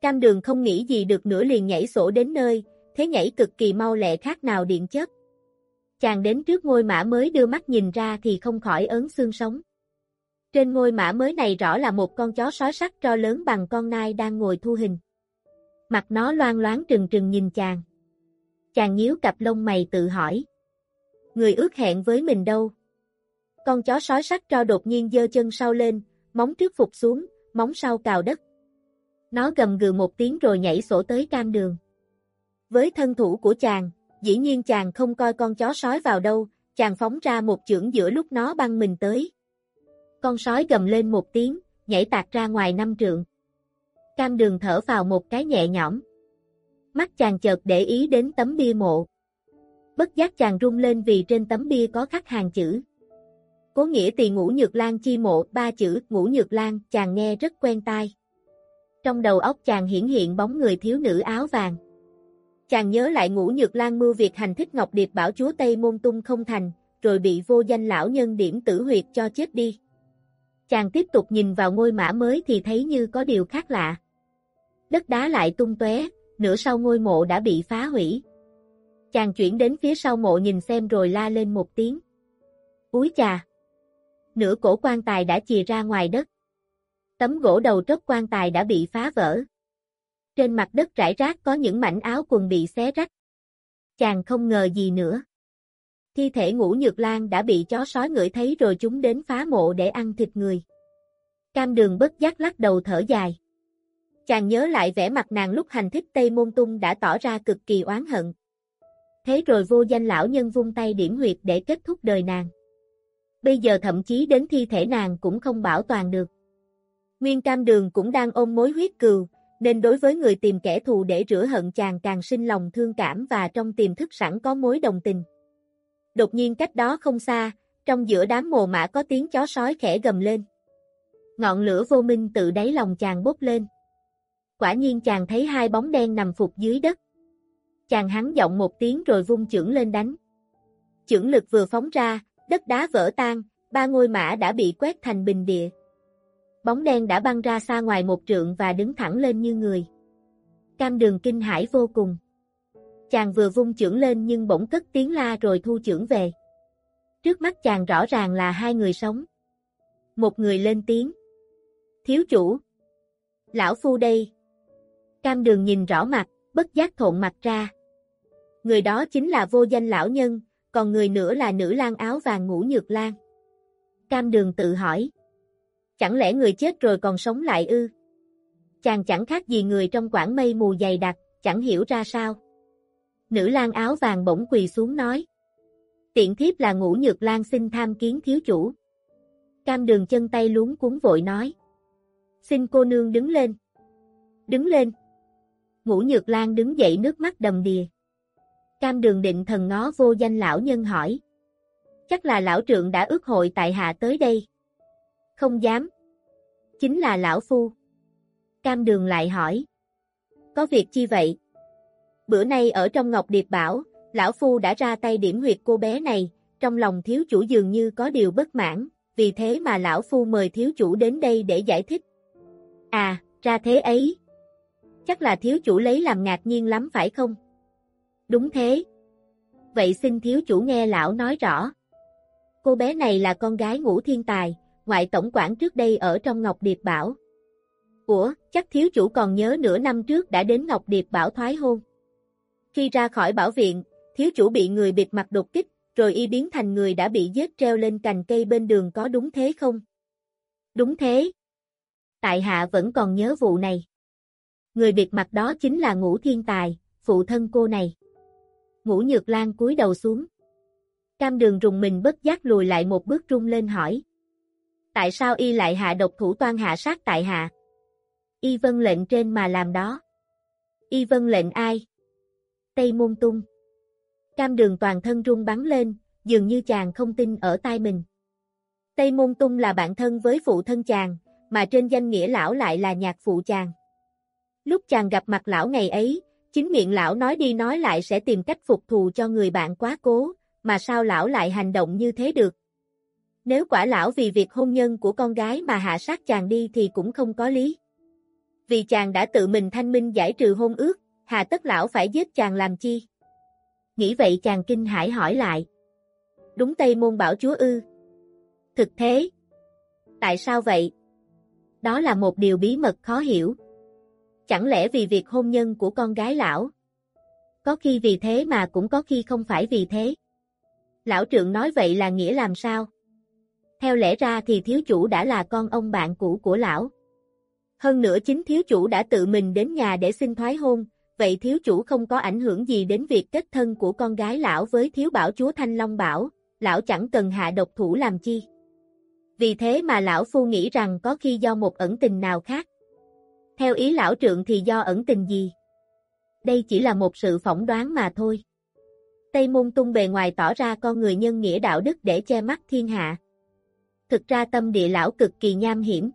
Cam đường không nghĩ gì được nữa liền nhảy sổ đến nơi, thế nhảy cực kỳ mau lẹ khác nào điện chớp. Chàng đến trước ngôi mã mới đưa mắt nhìn ra thì không khỏi ớn xương sống. Trên ngôi mã mới này rõ là một con chó sói sắc tro lớn bằng con nai đang ngồi thu hình. Mặt nó loan loáng trừng trừng nhìn chàng. Chàng nhíu cặp lông mày tự hỏi. Người ước hẹn với mình đâu? Con chó sói sắc tro đột nhiên dơ chân sau lên, móng trước phục xuống, móng sau cào đất. Nó gầm gừ một tiếng rồi nhảy sổ tới cam đường. Với thân thủ của chàng, dĩ nhiên chàng không coi con chó sói vào đâu, chàng phóng ra một chưởng giữa lúc nó băng mình tới. Con sói gầm lên một tiếng, nhảy tạc ra ngoài năm trượng. Cam đường thở vào một cái nhẹ nhõm. Mắt chàng chợt để ý đến tấm bia mộ. Bất giác chàng rung lên vì trên tấm bia có khắc hàng chữ. Cố nghĩa tỳ ngũ nhược lan chi mộ, ba chữ ngũ nhược lan, chàng nghe rất quen tai. Trong đầu óc chàng hiển hiện bóng người thiếu nữ áo vàng. Chàng nhớ lại ngũ nhược lan mưu việc hành thích Ngọc Điệp bảo chúa Tây Môn Tung không thành, rồi bị vô danh lão nhân điểm tử huyệt cho chết đi. Chàng tiếp tục nhìn vào ngôi mã mới thì thấy như có điều khác lạ. Đất đá lại tung tóe, nửa sau ngôi mộ đã bị phá hủy. Chàng chuyển đến phía sau mộ nhìn xem rồi la lên một tiếng. Úi chà! Nửa cổ quan tài đã chìa ra ngoài đất. Tấm gỗ đầu trốc quan tài đã bị phá vỡ. Trên mặt đất rải rác có những mảnh áo quần bị xé rách. Chàng không ngờ gì nữa. Thi thể ngũ nhược lan đã bị chó sói ngửi thấy rồi chúng đến phá mộ để ăn thịt người. Cam đường bất giác lắc đầu thở dài. Chàng nhớ lại vẻ mặt nàng lúc hành thích Tây Môn Tung đã tỏ ra cực kỳ oán hận. Thế rồi vô danh lão nhân vung tay điểm huyệt để kết thúc đời nàng. Bây giờ thậm chí đến thi thể nàng cũng không bảo toàn được. Nguyên cam đường cũng đang ôm mối huyết cừu, nên đối với người tìm kẻ thù để rửa hận chàng càng sinh lòng thương cảm và trong tiềm thức sẵn có mối đồng tình. Đột nhiên cách đó không xa, trong giữa đám mồ mã có tiếng chó sói khẽ gầm lên. Ngọn lửa vô minh tự đáy lòng chàng bốc lên. Quả nhiên chàng thấy hai bóng đen nằm phục dưới đất. Chàng hắn giọng một tiếng rồi vung chưởng lên đánh. Chưởng lực vừa phóng ra, đất đá vỡ tan, ba ngôi mã đã bị quét thành bình địa. Bóng đen đã băng ra xa ngoài một trượng và đứng thẳng lên như người. Cam đường kinh hãi vô cùng. Chàng vừa vung chưởng lên nhưng bỗng cất tiếng la rồi thu chưởng về. Trước mắt chàng rõ ràng là hai người sống. Một người lên tiếng. Thiếu chủ. Lão phu đây. Cam đường nhìn rõ mặt, bất giác thộn mặt ra. Người đó chính là vô danh lão nhân, còn người nữa là nữ lang áo vàng ngũ nhược lan. Cam đường tự hỏi. Chẳng lẽ người chết rồi còn sống lại ư? Chàng chẳng khác gì người trong quảng mây mù dày đặc, chẳng hiểu ra sao. Nữ lang áo vàng bỗng quỳ xuống nói. Tiện thiếp là ngũ nhược lan xin tham kiến thiếu chủ. Cam đường chân tay luống cuốn vội nói. Xin cô nương đứng lên. Đứng lên. Ngũ nhược lan đứng dậy nước mắt đầm đìa. Cam đường định thần ngó vô danh lão nhân hỏi. Chắc là lão trượng đã ước hội tại hạ tới đây. Không dám. Chính là lão phu. Cam đường lại hỏi. Có việc chi vậy? Bữa nay ở trong Ngọc Điệp Bảo, lão phu đã ra tay điểm huyệt cô bé này, trong lòng thiếu chủ dường như có điều bất mãn, vì thế mà lão phu mời thiếu chủ đến đây để giải thích. À, ra thế ấy. Chắc là thiếu chủ lấy làm ngạc nhiên lắm phải không? Đúng thế. Vậy xin thiếu chủ nghe lão nói rõ. Cô bé này là con gái ngũ thiên tài, ngoại tổng quản trước đây ở trong Ngọc Điệp Bảo. Ủa, chắc thiếu chủ còn nhớ nửa năm trước đã đến Ngọc Điệp Bảo thoái hôn. Khi ra khỏi bảo viện, thiếu chủ bị người bịt mặt đột kích, rồi y biến thành người đã bị giết treo lên cành cây bên đường có đúng thế không? Đúng thế. Tại hạ vẫn còn nhớ vụ này. Người bịt mặt đó chính là ngũ thiên tài, phụ thân cô này. Ngũ nhược lan cúi đầu xuống. Cam đường rùng mình bất giác lùi lại một bước rung lên hỏi. Tại sao y lại hạ độc thủ toan hạ sát tại hạ? Y vân lệnh trên mà làm đó. Y vân lệnh ai? Tây Môn Tung. Cam đường toàn thân rung bắn lên, dường như chàng không tin ở tai mình. Tây Môn Tung là bạn thân với phụ thân chàng, mà trên danh nghĩa lão lại là nhạc phụ chàng. Lúc chàng gặp mặt lão ngày ấy, chính miệng lão nói đi nói lại sẽ tìm cách phục thù cho người bạn quá cố, mà sao lão lại hành động như thế được? Nếu quả lão vì việc hôn nhân của con gái mà hạ sát chàng đi thì cũng không có lý. Vì chàng đã tự mình thanh minh giải trừ hôn ước, hà tất lão phải giết chàng làm chi? Nghĩ vậy chàng kinh hãi hỏi lại. Đúng Tây môn bảo chúa ư. Thực thế. Tại sao vậy? Đó là một điều bí mật khó hiểu. Chẳng lẽ vì việc hôn nhân của con gái lão? Có khi vì thế mà cũng có khi không phải vì thế. Lão trượng nói vậy là nghĩa làm sao? Theo lẽ ra thì thiếu chủ đã là con ông bạn cũ của lão. Hơn nữa chính thiếu chủ đã tự mình đến nhà để xin thoái hôn, vậy thiếu chủ không có ảnh hưởng gì đến việc kết thân của con gái lão với thiếu bảo chúa Thanh Long Bảo, lão chẳng cần hạ độc thủ làm chi. Vì thế mà lão phu nghĩ rằng có khi do một ẩn tình nào khác. Theo ý lão trượng thì do ẩn tình gì? Đây chỉ là một sự phỏng đoán mà thôi. Tây Môn Tung bề ngoài tỏ ra con người nhân nghĩa đạo đức để che mắt thiên hạ. Thực ra tâm địa lão cực kỳ nham hiểm.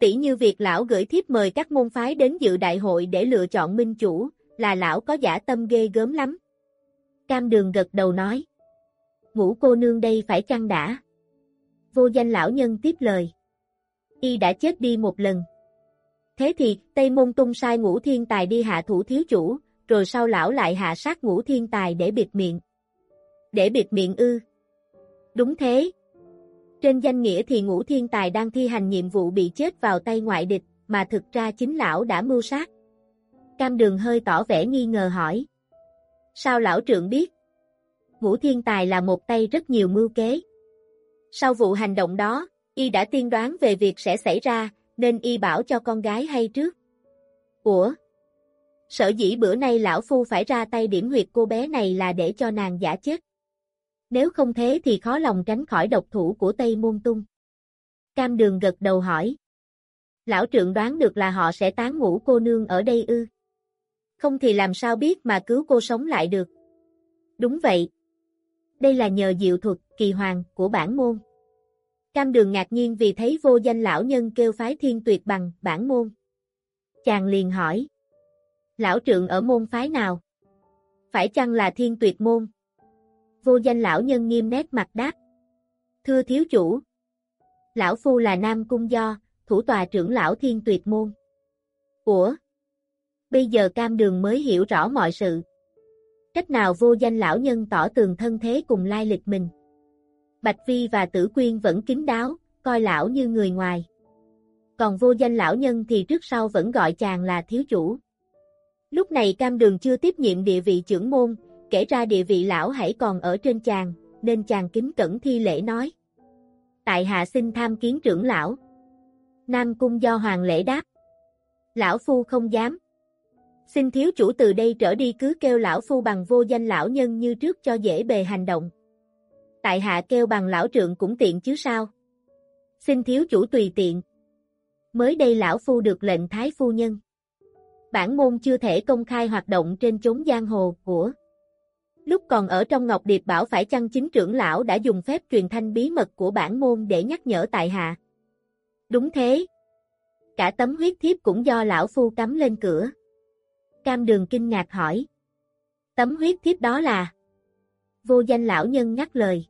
Tỷ như việc lão gửi thiếp mời các môn phái đến dự đại hội để lựa chọn minh chủ, là lão có giả tâm ghê gớm lắm. Cam đường gật đầu nói. Ngũ cô nương đây phải chăng đã? Vô danh lão nhân tiếp lời. Y đã chết đi một lần. Thế thì, Tây Môn Tung sai ngũ thiên tài đi hạ thủ thiếu chủ, rồi sau lão lại hạ sát ngũ thiên tài để biệt miệng. Để biệt miệng ư? Đúng thế. Trên danh nghĩa thì ngũ thiên tài đang thi hành nhiệm vụ bị chết vào tay ngoại địch, mà thực ra chính lão đã mưu sát. Cam đường hơi tỏ vẻ nghi ngờ hỏi. Sao lão trưởng biết? Ngũ thiên tài là một tay rất nhiều mưu kế. Sau vụ hành động đó, y đã tiên đoán về việc sẽ xảy ra, nên y bảo cho con gái hay trước. Ủa? Sở dĩ bữa nay lão phu phải ra tay điểm huyệt cô bé này là để cho nàng giả chết. Nếu không thế thì khó lòng tránh khỏi độc thủ của Tây Môn Tung. Cam đường gật đầu hỏi. Lão trượng đoán được là họ sẽ tán ngủ cô nương ở đây ư. Không thì làm sao biết mà cứu cô sống lại được. Đúng vậy. Đây là nhờ diệu thuật, kỳ hoàng, của bản môn. Cam đường ngạc nhiên vì thấy vô danh lão nhân kêu phái thiên tuyệt bằng bản môn. Chàng liền hỏi. Lão trượng ở môn phái nào? Phải chăng là thiên tuyệt môn? Vô danh lão nhân nghiêm nét mặt đáp. Thưa thiếu chủ. Lão phu là Nam Cung Do, thủ tòa trưởng lão thiên tuyệt môn. Ủa? Bây giờ cam đường mới hiểu rõ mọi sự. Cách nào vô danh lão nhân tỏ tường thân thế cùng lai lịch mình. Bạch Vi và Tử Quyên vẫn kín đáo, coi lão như người ngoài. Còn vô danh lão nhân thì trước sau vẫn gọi chàng là thiếu chủ. Lúc này cam đường chưa tiếp nhiệm địa vị trưởng môn, kể ra địa vị lão hãy còn ở trên chàng, nên chàng kính cẩn thi lễ nói. Tại hạ xin tham kiến trưởng lão. Nam cung do hoàng lễ đáp. Lão phu không dám. Xin thiếu chủ từ đây trở đi cứ kêu lão phu bằng vô danh lão nhân như trước cho dễ bề hành động. Tại hạ kêu bằng lão trượng cũng tiện chứ sao. Xin thiếu chủ tùy tiện. Mới đây lão phu được lệnh thái phu nhân. Bản môn chưa thể công khai hoạt động trên chốn giang hồ của Lúc còn ở trong Ngọc Điệp bảo phải chăng chính trưởng lão đã dùng phép truyền thanh bí mật của bản môn để nhắc nhở tại hạ. Đúng thế. Cả tấm huyết thiếp cũng do lão phu cắm lên cửa. Cam đường kinh ngạc hỏi. Tấm huyết thiếp đó là... Vô danh lão nhân ngắt lời.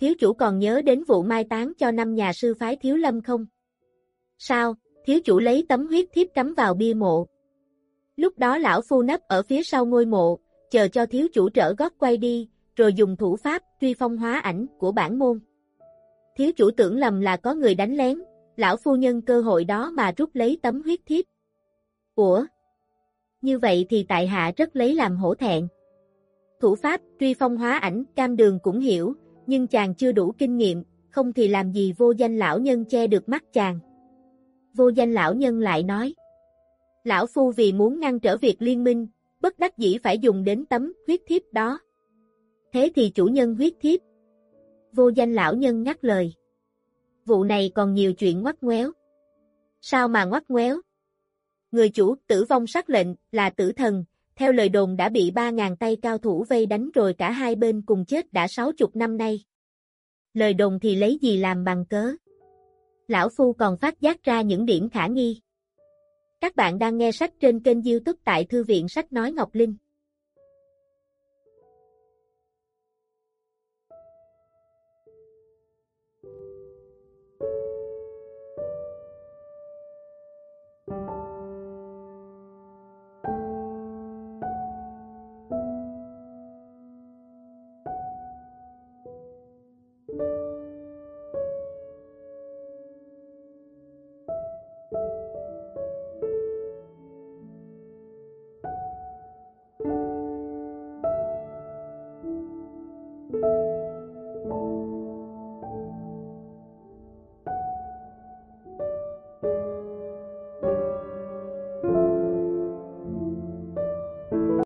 Thiếu chủ còn nhớ đến vụ mai táng cho năm nhà sư phái thiếu lâm không? Sao, thiếu chủ lấy tấm huyết thiếp cắm vào bia mộ. Lúc đó lão phu nấp ở phía sau ngôi mộ, chờ cho thiếu chủ trở gót quay đi, rồi dùng thủ pháp truy phong hóa ảnh của bản môn. Thiếu chủ tưởng lầm là có người đánh lén, lão phu nhân cơ hội đó mà rút lấy tấm huyết thiếp. Ủa? Như vậy thì tại hạ rất lấy làm hổ thẹn. Thủ pháp truy phong hóa ảnh cam đường cũng hiểu, nhưng chàng chưa đủ kinh nghiệm, không thì làm gì vô danh lão nhân che được mắt chàng. Vô danh lão nhân lại nói. Lão phu vì muốn ngăn trở việc liên minh, bất đắc dĩ phải dùng đến tấm huyết thiếp đó. Thế thì chủ nhân huyết thiếp. Vô danh lão nhân ngắt lời. Vụ này còn nhiều chuyện ngoắt ngoéo. Sao mà ngoắt ngoéo? Người chủ, tử vong sắc lệnh, là tử thần, theo lời đồn đã bị 3.000 tay cao thủ vây đánh rồi cả hai bên cùng chết đã 60 năm nay. Lời đồn thì lấy gì làm bằng cớ? Lão Phu còn phát giác ra những điểm khả nghi. Các bạn đang nghe sách trên kênh youtube tại Thư viện Sách Nói Ngọc Linh.